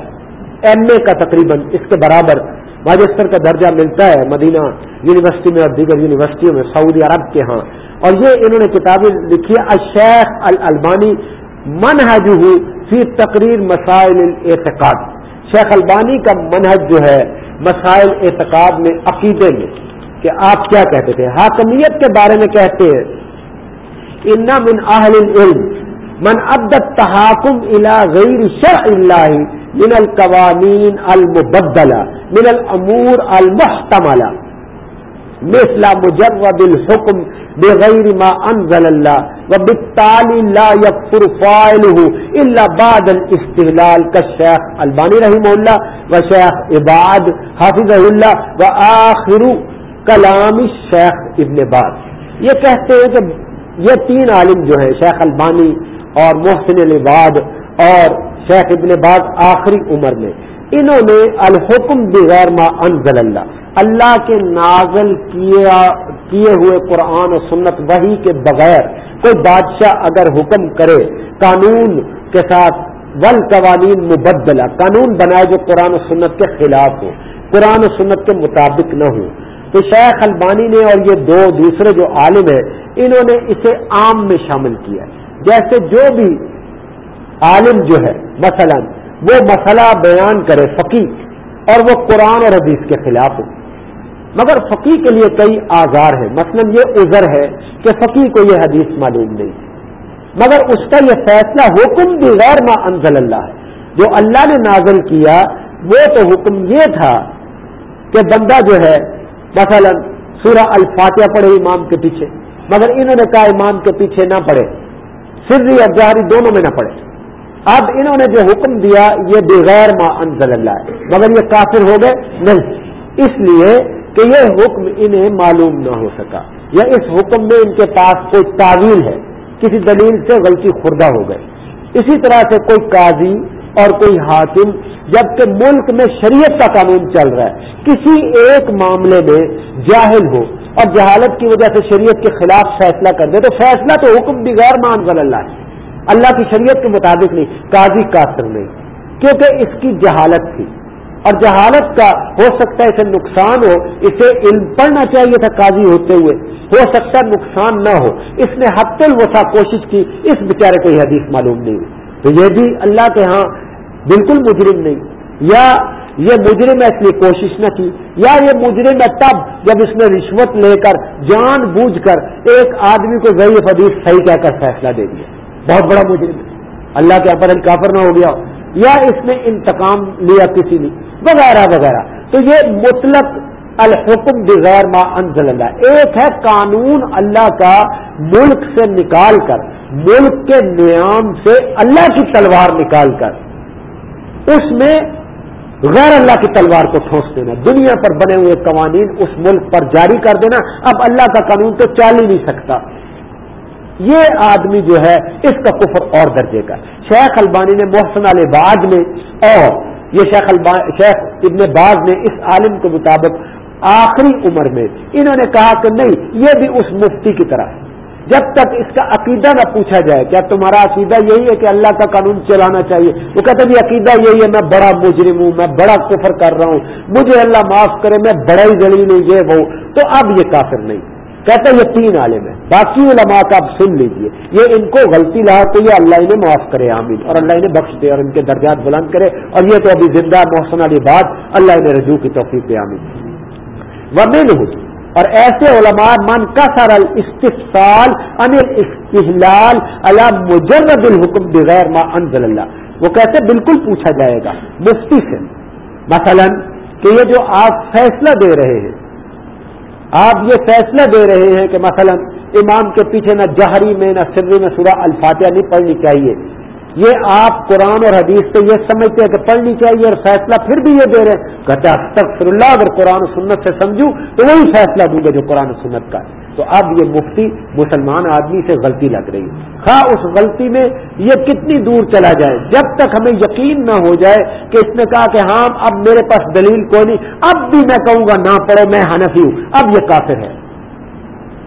ایم اے کا تقریباً، اس کے برابر ماجسٹر کا درجہ ملتا ہے مدینہ یونیورسٹی میں اور دیگر یونیورسٹیوں میں، سعودی عرب کے ہاں۔ اور یہ انہوں نے کتابیں لکھی الشیخ البانی منحج فی تقریر مسائل اعتقاد شیخ البانی کا منحج جو ہے مسائل اعتقاد میں عقیدے میں، کہ آپ کیا کہتے تھے؟ حاکمیت کے بارے میں کہتے ہیں ان من اہل العلم من عبدت تحاکم الى غیر شرع اللہ من القوانین المبدلہ من الامور المحتملہ مثل مجرد الحکم بغیر ما انزل اللہ وبالتالي لا يكفر فاعله الا بعد الاستهلال كالشيخ الباني رحمه الله وشيخ عباد حافظه الله واخر کلام الشیخ ابن باز. یہ کہتے ہیں کہ یہ تین عالم جو ہیں، شیخ البانی اور محسن العباد اور شیخ ابن باز آخری عمر میں۔ انہوں نے الحکم بغیر ما انزل اللہ اللہ کے نازل کیے ہوئے قرآن و سنت وہی کے بغیر کوئی بادشاہ اگر حکم کرے، قانون کے ساتھ ول قوانین مبدلہ، قانون بنائے جو قرآن و سنت کے خلاف ہو، قرآن و سنت کے مطابق نہ ہو۔ تو شیخ البانی نے اور یہ دو دوسرے جو عالم ہیں، انہوں نے اسے عام میں شامل کیا۔ جیسے جو بھی عالم جو ہے، مثلا وہ مسئلہ بیان کرے فقیر اور وہ قرآن اور حدیث کے خلاف ہو۔ مگر فقیر کے لیے کئی آزار ہیں۔ مثلا یہ عذر ہے کہ فقیر کو یہ حدیث معلوم نہیں۔ مگر اس کا یہ فیصلہ حکم بھی غیر ما انزل اللہ ہے۔ جو اللہ نے نازل کیا، وہ تو حکم یہ تھا کہ بندہ جو ہے، مثلا سورہ الفاتحہ پڑھے امام کے پیچھے، مگر انہوں نے کہا امام کے پیچھے نہ پڑھے۔ سری اور جہری دونوں میں نہ پڑھے اب انہوں نے جو حکم دیا، یہ بغیر ما انزل اللہ ہے۔ مگر یہ کافر ہو گئے؟ نہیں۔ اس لیے کہ یہ حکم انہیں معلوم نہ ہو سکا۔ یا اس حکم میں ان کے پاس کوئی تعویل ہے، کسی دلیل سے غلطی خوردہ ہو گئی اسی طرح سے کوئی قاضی اور کوئی حاکم، جبکہ ملک میں شریعت کا قانون چل رہا ہے، کسی ایک معاملے میں جاہل ہو اور جہالت کی وجہ سے شریعت کے خلاف فیصلہ کر دے تو فیصلہ تو حکم بھی غیر مان اللہ ہے۔ اللہ کی شریعت کے مطابق نہیں، قاضی کافر نہیں۔ کیونکہ اس کی جہالت تھی۔ اور جہالت کا ہو سکتا ہے اسے نقصان ہو، اسے علم پڑھنا چاہیے تھا قاضی ہوتے ہوئے۔ ہو سکتا ہے نقصان نہ ہو۔ اس نے حت الوسا کوشش کی، اس بیچارے کو یہ حدیث معلوم نہیں ہوئی۔ تو یہ بھی اللہ کے ہاں بالکل مجرم نہیں۔ یا یہ مجرم ہے اس لیے کوشش نہ کی۔ یا یہ مجرم ہے تب جب اس نے رشوت لے کر جان بوجھ کر ایک آدمی کو ضعیف حدیث صحیح کہہ کر فیصلہ دے دیا۔ بہت بڑا مجرم ہے۔ اللہ کے اپر کافر نہ ہو گیا۔ یا اس نے انتقام لیا کسی نے، وغیرہ وغیرہ۔ تو یہ مطلق الحکم بغیر ما انزل اللہ۔ ایک ہے قانون اللہ کا ملک سے نکال کر، ملک کے نیام سے اللہ کی تلوار نکال کر۔ اس میں غیر اللہ کی تلوار کو ٹھونس دینا، دنیا پر بنے ہوئے قوانین اس ملک پر جاری کر دینا، اب اللہ کا قانون تو چل ہی نہیں سکتا۔ یہ آدمی جو ہے، اس کا کفر اور درجے کا شیخ البانی نے محسن الباج میں، اور یہ شیخ شیخ ابن باز نے اس عالم کے مطابق آخری عمر میں انہوں نے کہا کہ نہیں، یہ بھی اس مفتی کی طرح ہے۔ جب تک اس کا عقیدہ نہ پوچھا جائے، کیا تمہارا عقیدہ یہی ہے کہ اللہ کا قانون چلانا چاہیے؟ وہ کہتے ہیں عقیدہ یہی ہے، میں بڑا مجرم ہوں، میں بڑا کفر کر رہا ہوں، مجھے اللہ معاف کرے، میں بڑا ہی جڑی ہوں، یہ وہ۔ تو اب یہ کافر نہیں۔ کہتے ہیں یہ تین عالم ہیں، باقی علماء کا آپ سن لیجیے۔ یہ ان کو غلطی لایا تو یہ اللہ انہیں معاف کرے، آمین۔ اور اللہ انہیں بخش دے اور ان کے درجات بلند کرے۔ اور یہ تو ابھی زندہ محسن علی بات اللہ انہیں رجوع کی توفیق دے، آمین۔ ومن ہوں اور ایسے علماء من کا سر استفال انل استحلال اللہ مجرد الحکم بغیر ما انزل اللہ۔ وہ کہتے بالکل پوچھا جائے گا۔ مفتی سے۔ مثلا کہ یہ جو آپ فیصلہ دے رہے ہیں، آپ یہ فیصلہ دے رہے ہیں کہ مثلا امام کے پیچھے نہ جہری میں، نہ سری میں سورہ الفاتحہ نہیں پڑھنی چاہیے۔ یہ آپ قرآن اور حدیث سے یہ سمجھتے ہیں کہ پڑھنی چاہیے اور فیصلہ پھر بھی یہ دے رہے ہیں۔ کہتے ہیں اللہ اگر قرآن و سنت سے سمجھوں تو وہی فیصلہ دوں گا جو قرآن و سنت کا ہے۔ تو اب یہ مفتی مسلمان آدمی سے غلطی لگ رہی ہے۔ خواہ اس غلطی میں یہ کتنی دور چلا جائے، جب تک ہمیں یقین نہ ہو جائے کہ اس نے کہا کہ ہاں اب میرے پاس دلیل کوئی نہیں۔ اب بھی میں کہوں گا، نہ پڑھو، میں حنفی ہوں۔ اب یہ کافر ہے۔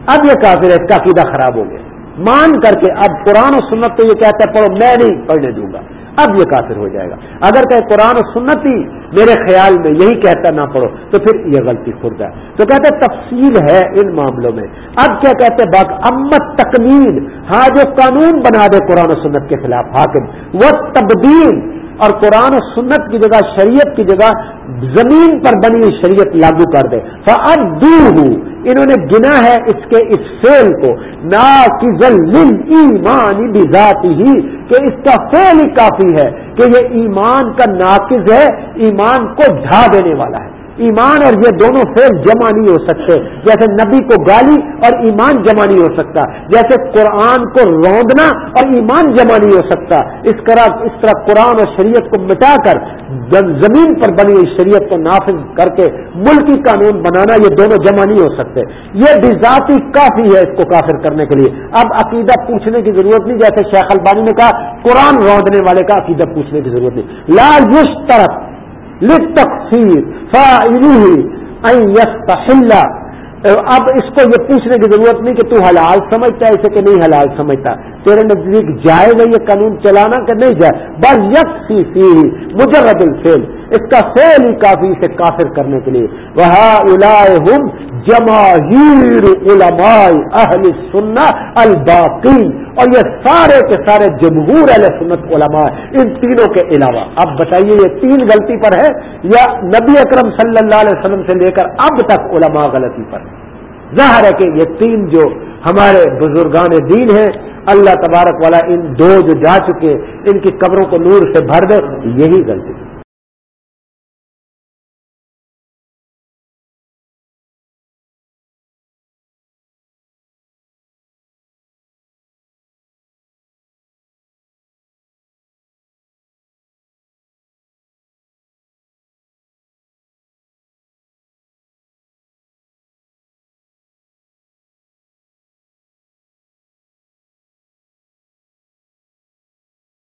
اب یہ کافر ہے، اس کا عقیدہ خراب ہو گیا۔ مان کر کے اب قرآن و سنت تو یہ کہتا ہے، پڑھو، میں نہیں پڑھنے دوں گا۔ اب یہ کافر ہو جائے گا۔ اگر کہ قرآن و سنت ہی میرے خیال میں یہی کہتا نہ پڑھو، تو پھر یہ غلطی خود ہے۔ تو کہتے تفصیل ہے ان معاملوں میں۔ اب کیا کہتے باغ امت تکمیل ہاں جو قانون بنا دے قرآن و سنت کے خلاف حاکم۔ وہ تبدیل اور قرآن و سنت کی جگہ، شریعت کی جگہ زمین پر بنی شریعت لاگو کر دے۔ اب دور ہوں انہوں نے گنا ہے اس کے اس فیل کو۔ نا ایمان بذاتی ہی کہ اس کا فیل ہی کافی ہے۔ کہ یہ ایمان کا ناقض ہے، ایمان کو ڈھا دینے والا ہے۔ ایمان اور یہ دونوں فیل جمع نہیں ہو سکتے۔ جیسے نبی کو گالی اور ایمان جمع نہیں ہو سکتا۔ جیسے قرآن کو روندنا اور ایمان جمع نہیں ہو سکتا۔ اس طرح اس طرح قرآن اور شریعت کو مٹا کر زمین پر بنی ہوئی شریعت کو نافذ کر کے ملکی قانون بنانا یہ دونوں جمع نہیں ہو سکتے۔ یہ بھی ذاتی کافی ہے اس کو کافر کرنے کے لیے۔ اب عقیدہ پوچھنے کی ضرورت نہیں، جیسے شیخ البانی نے کہا، قرآن روندنے والے کا عقیدہ پوچھنے کی ضرورت نہیں۔ لال یوش طرف لکھ تقسیر فا اب اس کو یہ پوچھنے کی ضرورت نہیں کہ تو حلال سمجھتا ہے، اسے کہ نہیں حلال سمجھتا۔ تیرے نزدیک جائے گا یہ قانون، چلانا کہ نہیں جائے؟ بس یک سی سی مجرد الفیل اس کا فیل ہی کافی اسے کافر کرنے کے لیے۔ وہ ہم جماہیر علماء اہل سننا الباقی اور یہ سارے کے سارے جمہور اہل سنت علماء ان تینوں کے علاوہ۔ اب بتائیے، یہ تین غلطی پر ہے یا نبی اکرم صلی اللہ علیہ وسلم سے لے کر اب تک علماء غلطی پر ہے؟ ظاہر ہے کہ یہ تین جو ہمارے بزرگان دین ہیں، اللہ تبارک والا ان دو جو جا چکے، ان کی قبروں کو نور سے بھر دے، یہی غلطی۔